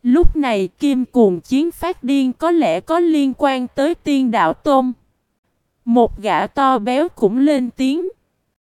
Speaker 1: Lúc này Kim Cuồng chiến phát điên có lẽ có liên quan tới tiên đạo Tôn. Một gã to béo cũng lên tiếng.